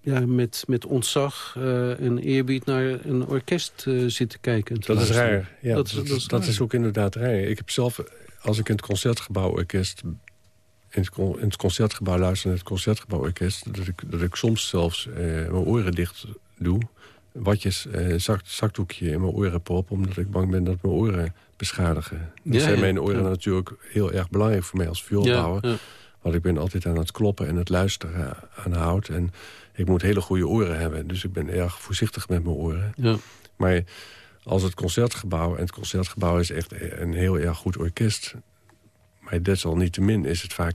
ja, met, met ontzag uh, en eerbied naar een orkest uh, zitten kijken. Dat is raar. Ja, dat, dat, is, dat is ook inderdaad raar. Ik heb zelf, als ik in het concertgebouworkest... In het, in het concertgebouw luister naar het concertgebouworkest... dat ik, dat ik soms zelfs uh, mijn oren dicht doe. Watjes, zak, zakdoekje in mijn oren pop... omdat ik bang ben dat mijn oren beschadigen. Dat zijn mijn oren natuurlijk heel erg belangrijk voor mij als vioolbouwer. Want ik ben altijd aan het kloppen en het luisteren aan hout. En ik moet hele goede oren hebben. Dus ik ben erg voorzichtig met mijn oren. Ja. Maar als het concertgebouw... en het concertgebouw is echt een heel erg goed orkest... maar desalniettemin is het vaak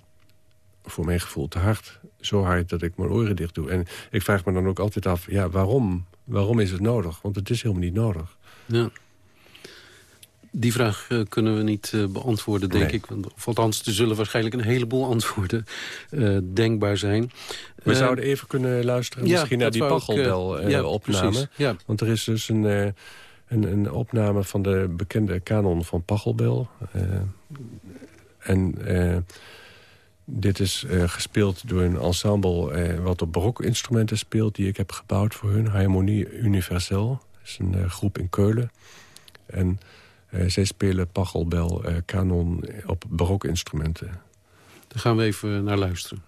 voor mijn gevoel te hard. Zo hard dat ik mijn oren dicht doe. En ik vraag me dan ook altijd af, ja, waarom? Waarom is het nodig? Want het is helemaal niet nodig. Ja. Die vraag uh, kunnen we niet uh, beantwoorden, denk ik. Of althans, er zullen waarschijnlijk een heleboel antwoorden uh, denkbaar zijn. We zouden even kunnen luisteren ja, misschien naar die Pachelbel-opname. Ja, Want er is dus een, een, een, opname van de bekende kanon van Pachelbel. en dit is gespeeld door een ensemble wat op barokinstrumenten speelt... die ik heb gebouwd voor hun, Harmonie Universel. Dat is een groep in Keulen. En... Uh, zij spelen pachelbel, uh, kanon op barokinstrumenten. Daar gaan we even naar luisteren.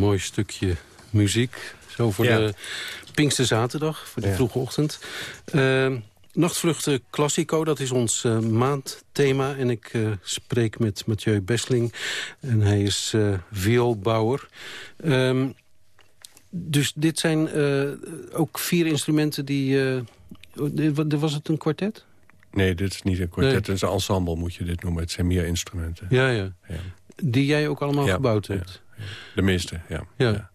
Mooi stukje muziek. Zo voor Ja. de Pinkste Zaterdag, voor de Ja. vroege ochtend. Eh, Nachtvluchten Classico, dat is ons eh, maandthema. En ik eh, spreek met Mathieu Besseling. En hij is eh vioolbouwer. Ehm, dus dit zijn ook vier instrumenten die... wat- was het een kwartet? Nee, dit is niet een kwartet. Nee. Het is een ensemble, moet je dit noemen. Het zijn meer instrumenten. Ja, ja. Ja. Die jij ook allemaal Ja, gebouwd hebt. De meeste, ja. Ja.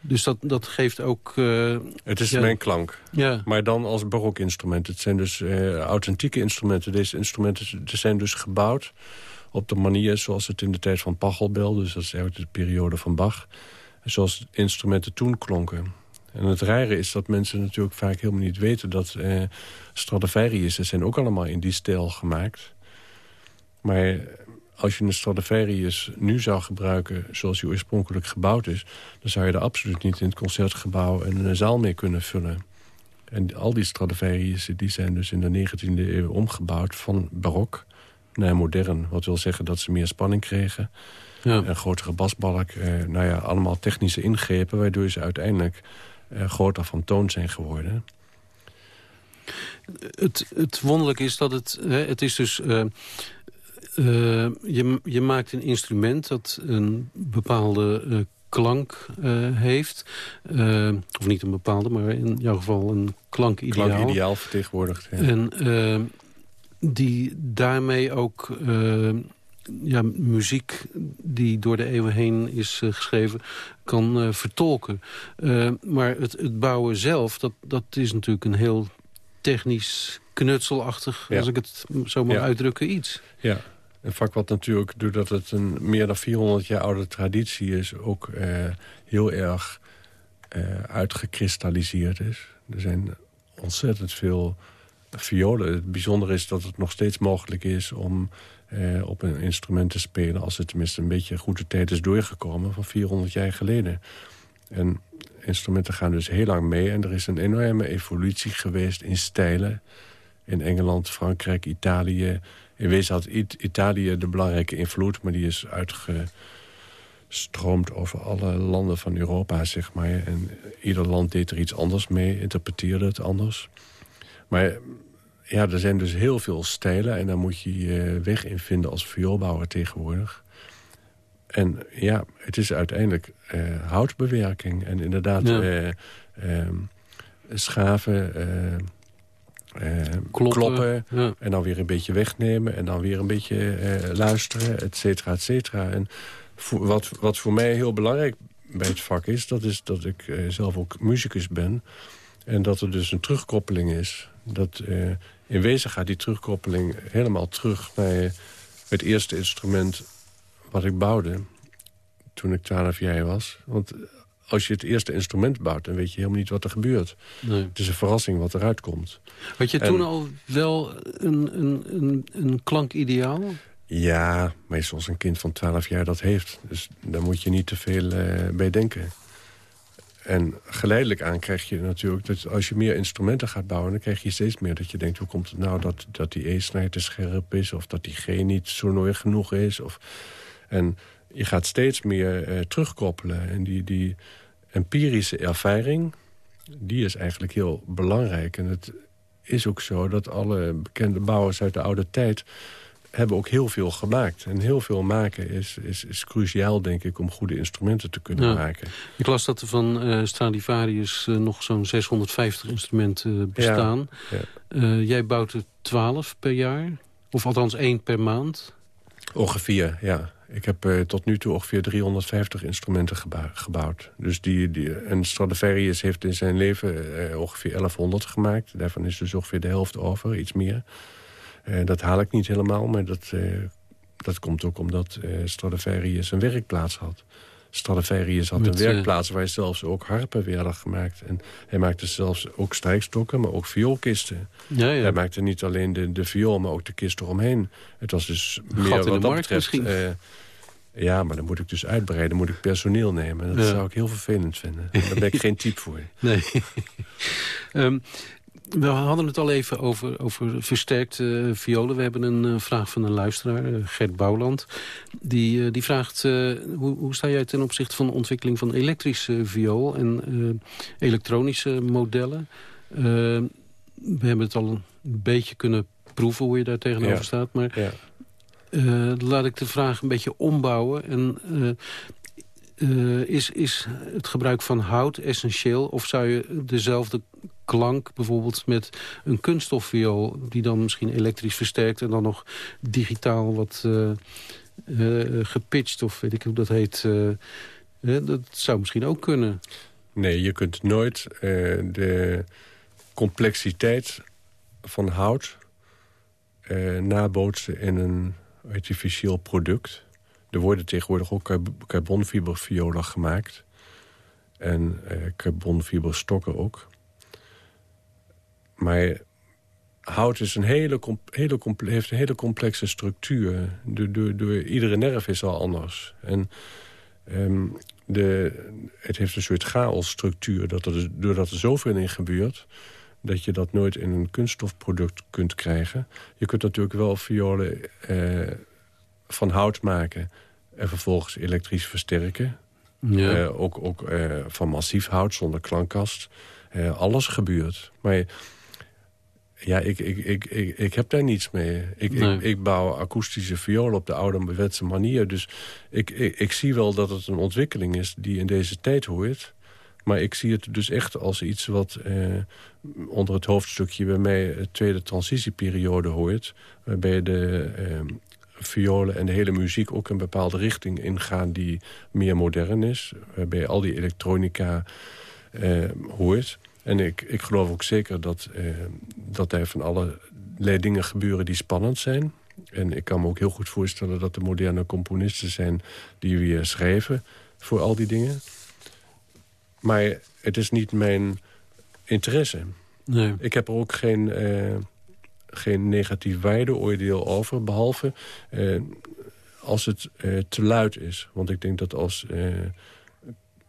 Dus dat, dat geeft ook... eh, Het is Ja. mijn klank. ja, Maar dan als barokinstrument. Het zijn dus eh, authentieke instrumenten. Deze instrumenten zijn dus gebouwd op de manier zoals het in de tijd van Pachelbel... dus dat is eigenlijk de periode van Bach... zoals instrumenten toen klonken. En het rare is dat mensen natuurlijk vaak helemaal niet weten... dat eh Stradivarius, zijn ook allemaal in die stijl gemaakt. Maar als je een Stradivarius nu zou gebruiken zoals hij oorspronkelijk gebouwd is... dan zou je er absoluut niet in het concertgebouw een, een zaal mee kunnen vullen. En al die Stradivariussen die zijn dus in de 19e eeuw omgebouwd van barok naar modern. Wat wil zeggen dat ze meer spanning kregen. ja. Een grotere basbalk. Eh, nou ja, allemaal technische ingrepen... waardoor ze uiteindelijk eh, groter van toon zijn geworden. Het, het wonderlijk is dat het... Hè, het is dus... eh, eh, je, je maakt een instrument dat een bepaalde eh, klank eh, heeft. Of niet een bepaalde, maar in jouw geval een klankideaal. Klank ideaal vertegenwoordigd. Ja. En die daarmee ook ja, muziek die door de eeuwen heen is geschreven... kan vertolken. Maar het, het bouwen zelf, dat, dat is natuurlijk een heel technisch knutselachtig... Ja. als ik het zo mag Ja. uitdrukken, iets. Ja, een vak wat natuurlijk, doordat het een meer dan 400 jaar oude traditie is... ook eh, heel erg eh, uitgekristalliseerd is. Er zijn ontzettend veel violen. Het bijzondere is dat het nog steeds mogelijk is om eh, op een instrument te spelen... als het tenminste een beetje goed de tijd is doorgekomen van 400 jaar geleden. En instrumenten gaan dus heel lang mee. En er is een enorme evolutie geweest in stijlen. In Engeland, Frankrijk, Italië. In wezen had It- Italië de belangrijke invloed... maar die is uitgestroomd over alle landen van Europa, zeg maar. En ieder land deed er iets anders mee, interpreteerde het anders. Maar ja, er zijn dus heel veel stijlen... en daar moet je je weg in vinden als vioolbouwer tegenwoordig. En ja, het is uiteindelijk eh, houtbewerking. En inderdaad Ja. eh, schaven, eh, eh, Kloppen. kloppen. Ja. En dan weer een beetje wegnemen. En dan weer een beetje eh, luisteren, et cetera, et cetera. En voor, wat, wat voor mij heel belangrijk bij het vak is... dat is dat ik eh, zelf ook muzikus ben. En dat er dus een terugkoppeling is. Dat eh, in wezen gaat die terugkoppeling helemaal terug naar het eerste instrument wat ik bouwde. Toen ik 12 jaar was. Want als je het eerste instrument bouwt, dan weet je helemaal niet wat er gebeurt. Nee. Het is een verrassing wat eruit komt. Had je En- toen al wel een, een, een, een klankideaal? Ja, meestal als een kind van 12 jaar dat heeft. Dus daar moet je niet te veel eh, bij denken. En geleidelijk aan krijg je natuurlijk... dat als je meer instrumenten gaat bouwen... dan krijg je steeds meer dat je denkt... hoe komt het nou dat, dat die E-snij te scherp is... of dat die G niet zo mooi genoeg is. Of, en je gaat steeds meer eh, terugkoppelen. En die, die empirische ervaring... die is eigenlijk heel belangrijk. En het is ook zo dat alle bekende bouwers uit de oude tijd hebben ook heel veel gemaakt. En heel veel maken is, is, is cruciaal, denk ik, om goede instrumenten te kunnen Ja. maken. Ik las dat er van eh, Stradivarius eh, nog zo'n 650 instrumenten bestaan. ja. Jij bouwt er 12 per jaar? Of althans één per maand? Ongeveer, ja. Ik heb eh, tot nu toe ongeveer 350 instrumenten gebou- gebouwd. Dus die, die, en Stradivarius heeft in zijn leven eh, ongeveer 1100 gemaakt. Daarvan is dus ongeveer de helft over, iets meer. Eh, dat haal ik niet helemaal, maar dat, dat komt ook omdat Stradivarius een werkplaats had. Stradivarius had Met, een eh, werkplaats waar zelfs ook harpen werden gemaakt. En hij maakte zelfs ook strijkstokken, maar ook vioolkisten. Ja, ja. Hij maakte niet alleen de, de viool, maar ook de kist eromheen. Het was dus Een meer gat in de wat dat markt betreft... misschien. eh, ja, maar dan moet ik dus uitbreiden. moet ik personeel nemen. Dat Ja. zou ik heel vervelend vinden. Daar ben ik geen type voor. Nee. Ehm, we hadden het al even over, over versterkte uh, violen. We hebben een uh, vraag van een luisteraar, uh, Gert Bouwland. Die, die vraagt, hoe, hoe, sta jij ten opzichte van de ontwikkeling van elektrische viool... en elektronische modellen? we hebben het al een beetje kunnen proeven hoe je daar tegenover Ja. staat. Maar Ja. eh, laat ik de vraag een beetje ombouwen. En, eh, eh, is, is het gebruik van hout essentieel? Of zou je dezelfde klank bijvoorbeeld met een kunststofviool... die dan misschien elektrisch versterkt en dan nog digitaal wat eh, gepitcht... of weet ik hoe dat heet... eh, dat zou misschien ook kunnen. Nee, je kunt nooit de complexiteit van hout nabootsen in een artificieel product. Er worden tegenwoordig ook carb- carbonfiberviolen gemaakt. En carbonfiberstokken ook. Maar hout is een hele, hele heeft een hele complexe structuur. Door, door, door, iedere nerf is al anders. En ehm, de, het heeft een soort chaosstructuur. Dat er, doordat er zoveel in gebeurt dat je dat nooit in een kunststofproduct kunt krijgen. Je kunt natuurlijk wel violen eh, van hout maken... en vervolgens elektrisch versterken. Ja. Eh, ook ook eh, van massief hout, zonder klankkast. Eh, alles gebeurt. Maar ja, ik, ik, ik, ik, ik heb daar niets mee. Ik, Nee. ik, ik bouw akoestische violen op de ouderwetse manier. Dus ik, ik, ik zie wel dat het een ontwikkeling is die in deze tijd hoort... Maar ik zie het dus echt als iets wat eh, onder het hoofdstukje bij mij de tweede transitieperiode hoort. Waarbij de eh, violen en de hele muziek ook een bepaalde richting ingaan die meer modern is. Waarbij al die elektronica eh, hoort. En ik, ik geloof ook zeker dat, eh, dat er van allerlei dingen gebeuren die spannend zijn. En ik kan me ook heel goed voorstellen dat er moderne componisten zijn die weer schrijven voor al die dingen. Maar het is niet mijn interesse. Nee. Ik heb er ook geen, eh, geen negatief waardeoordeel over. Behalve eh, als het eh, te luid is. Want ik denk dat als eh,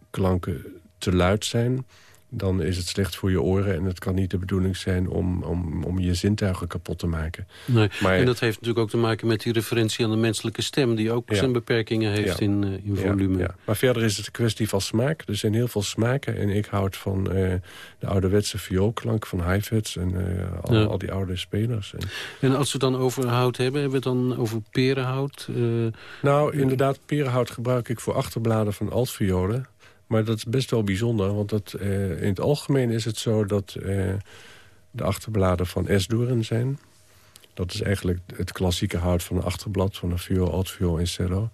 klanken te luid zijn... dan is het slecht voor je oren. En het kan niet de bedoeling zijn om, om, om je zintuigen kapot te maken. Nee. Maar- en dat heeft natuurlijk ook te maken met die referentie aan de menselijke stem... die ook Ja. zijn beperkingen heeft Ja. in, eh, in volume. ja. Maar verder is het een kwestie van smaak. Er zijn heel veel smaken. En ik houd van eh, de ouderwetse vioolklank van hi-hats... en eh, al, al die oude spelers. En, En als we het dan over hout hebben, hebben we het dan over perenhout? Nou, inderdaad, perenhout gebruik ik voor achterbladen van altviolen. Maar dat is best wel bijzonder, want dat, eh, in het algemeen is het zo... dat eh, de achterbladen van esdoorn zijn. Dat is eigenlijk het klassieke hout van een achterblad... van een viool, altviool en cello.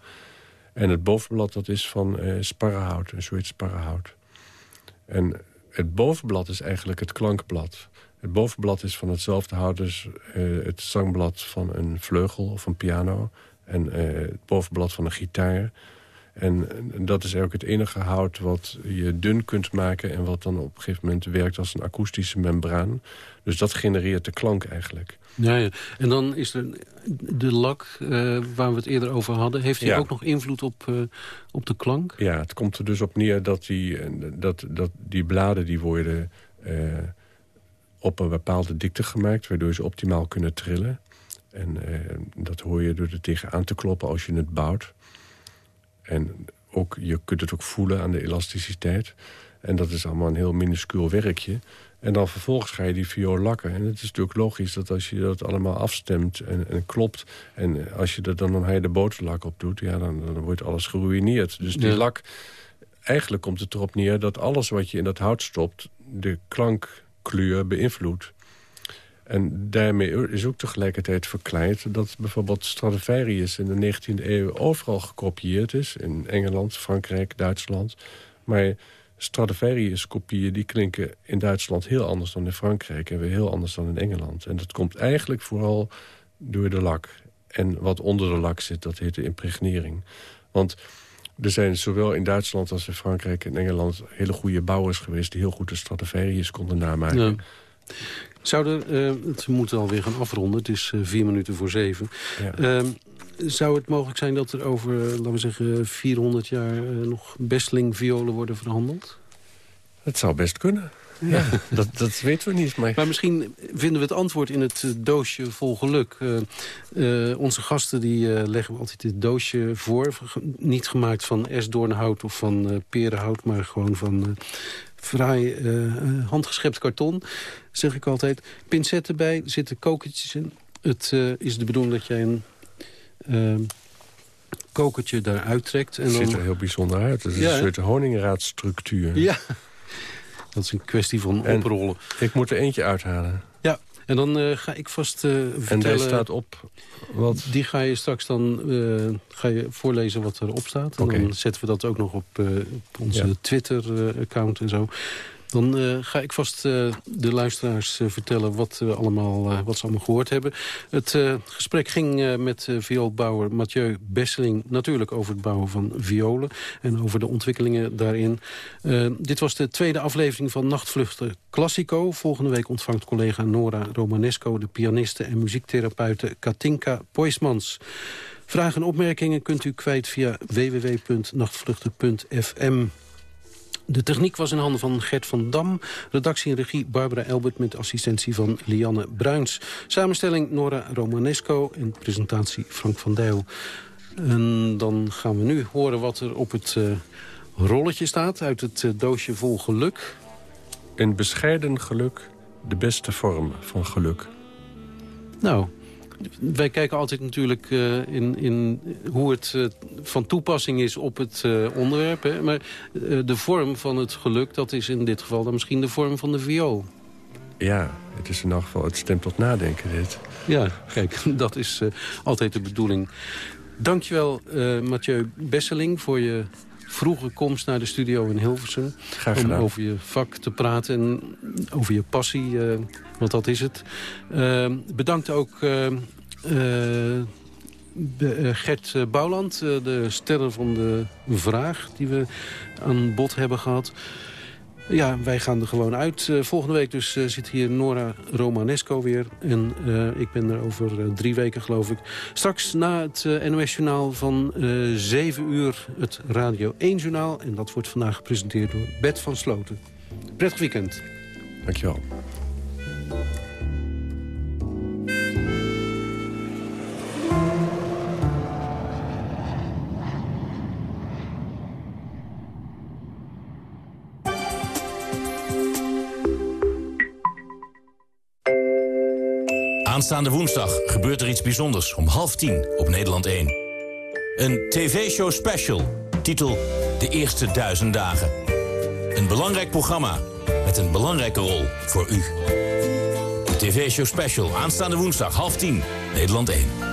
En het bovenblad dat is van eh sparrenhout, een soort sparrenhout. En het bovenblad is eigenlijk het klankblad. Het bovenblad is van hetzelfde hout eh, het zangblad van een vleugel of een piano. En het bovenblad van een gitaar. En, en dat is ook het enige hout wat je dun kunt maken... en wat dan op een gegeven moment werkt als een akoestische membraan. Dus dat genereert de klank eigenlijk. ja, ja. En dan is er de lak, eh, waar we het eerder over hadden... heeft die Ja. ook nog invloed op, eh, op de klank? Ja, het komt er dus op neer dat die, eh, dat, dat die bladen die worden op een bepaalde dikte gemaakt... waardoor ze optimaal kunnen trillen. En dat hoor je door er tegenaan te kloppen als je het bouwt. En ook, je kunt het ook voelen aan de elasticiteit. En dat is allemaal een heel minuscuul werkje. En dan vervolgens ga je die viool lakken. En het is natuurlijk logisch dat als je dat allemaal afstemt en, en klopt... en als je er dan een heide boterlak op doet... Ja, dan, dan wordt alles geruïneerd. Dus die Ja. lak... Eigenlijk komt het erop neer dat alles wat je in dat hout stopt... de klankkleur beïnvloedt. En daarmee is ook tegelijkertijd verkleind... dat bijvoorbeeld Stradivarius in de 19e eeuw overal gekopieerd is. In Engeland, Frankrijk, Duitsland. Maar Stradivarius-kopieën die klinken in Duitsland heel anders dan in Frankrijk... en weer heel anders dan in Engeland. En dat komt eigenlijk vooral door de lak. En wat onder de lak zit, dat heet de impregnering. Want er zijn zowel in Duitsland als in Frankrijk en Engeland... hele goede bouwers geweest die heel goed de Stradivarius konden namaken. Zou er, eh, het- we moeten alweer gaan afronden, het is eh, vier minuten voor zeven. Ja. Ehm, zou het mogelijk zijn dat er over, eh, laten we zeggen, 400 jaar... nog Bestling-violen worden verhandeld? Het zou best kunnen. Ja, dat, dat weten we niet. Maar... maar misschien vinden we het antwoord in het doosje vol geluk. Uh, uh, onze gasten die leggen altijd dit doosje voor. Niet gemaakt van esdoornhout of van perenhout... maar gewoon van fraai handgeschept karton, zeg ik altijd. Pincetten bij, er zitten kokertjes in. Het is de bedoeling dat jij een kokertje daaruit trekt. En het ziet er heel bijzonder uit. Het is een soort honingraadstructuur. Ja, dat is een kwestie van oprollen. Ik moet er eentje uithalen. En dan uh, ga ik vast uh, vertellen... En daar staat op... Wat? Die ga je straks dan uh, ga je voorlezen wat erop staat. En dan zetten we dat ook nog op, op onze ja. Twitter-account en zo. Dan uh, ga ik vast uh, de luisteraars uh, vertellen wat, allemaal, wat ze allemaal gehoord hebben. Het gesprek ging met vioolbouwer Mathieu Besseling... natuurlijk over het bouwen van violen en over de ontwikkelingen daarin. dit was de tweede aflevering van Nachtvluchten Classico. Volgende week ontvangt collega Nora Romanesco... de pianiste en muziektherapeute Katinka Poismans. Vragen en opmerkingen kunt u kwijt via www.nachtvluchten.fm. De techniek was in handen van Gert van Dam. Redactie en regie Barbara Elbert met assistentie van Lianne Bruins. Samenstelling Nora Romanesco en presentatie Frank van Dijl. En dan gaan we nu horen wat er op het uh, rolletje staat... uit het uh, doosje vol geluk. Een bescheiden geluk, de beste vorm van geluk. Nou, wij kijken altijd natuurlijk uh, in, in hoe het uh, van toepassing is op het uh, onderwerp. Hè? Maar de vorm van het geluk, dat is in dit geval dan misschien de vorm van de viool. Ja, het is in elk geval, het stemt tot nadenken dit. Ja, kijk, dat is altijd de bedoeling. Dankjewel Mathieu Besseling voor je vroege komst naar de studio in Hilversum. Graag gedaan. Om over je vak te praten en over je passie, uh, want dat is het. Uh, bedankt ook uh, Gert Bouwland, de sterren van de vraag die we aan bod hebben gehad. Ja, wij gaan er gewoon uit. Uh, volgende week dus uh, zit hier Nora Romanesco weer. En uh, ik ben er over drie weken, geloof ik. Straks na het NOS-journaal van 7 uur het Radio 1-journaal. En dat wordt vandaag gepresenteerd door Bert van Sloten. Prettig weekend. Dankjewel. Aanstaande woensdag gebeurt er iets bijzonders om half tien op Nederland 1. Een tv-show special, titel De Eerste Duizend Dagen. Een belangrijk programma met een belangrijke rol voor u. De tv-show special, aanstaande woensdag, half tien, Nederland 1.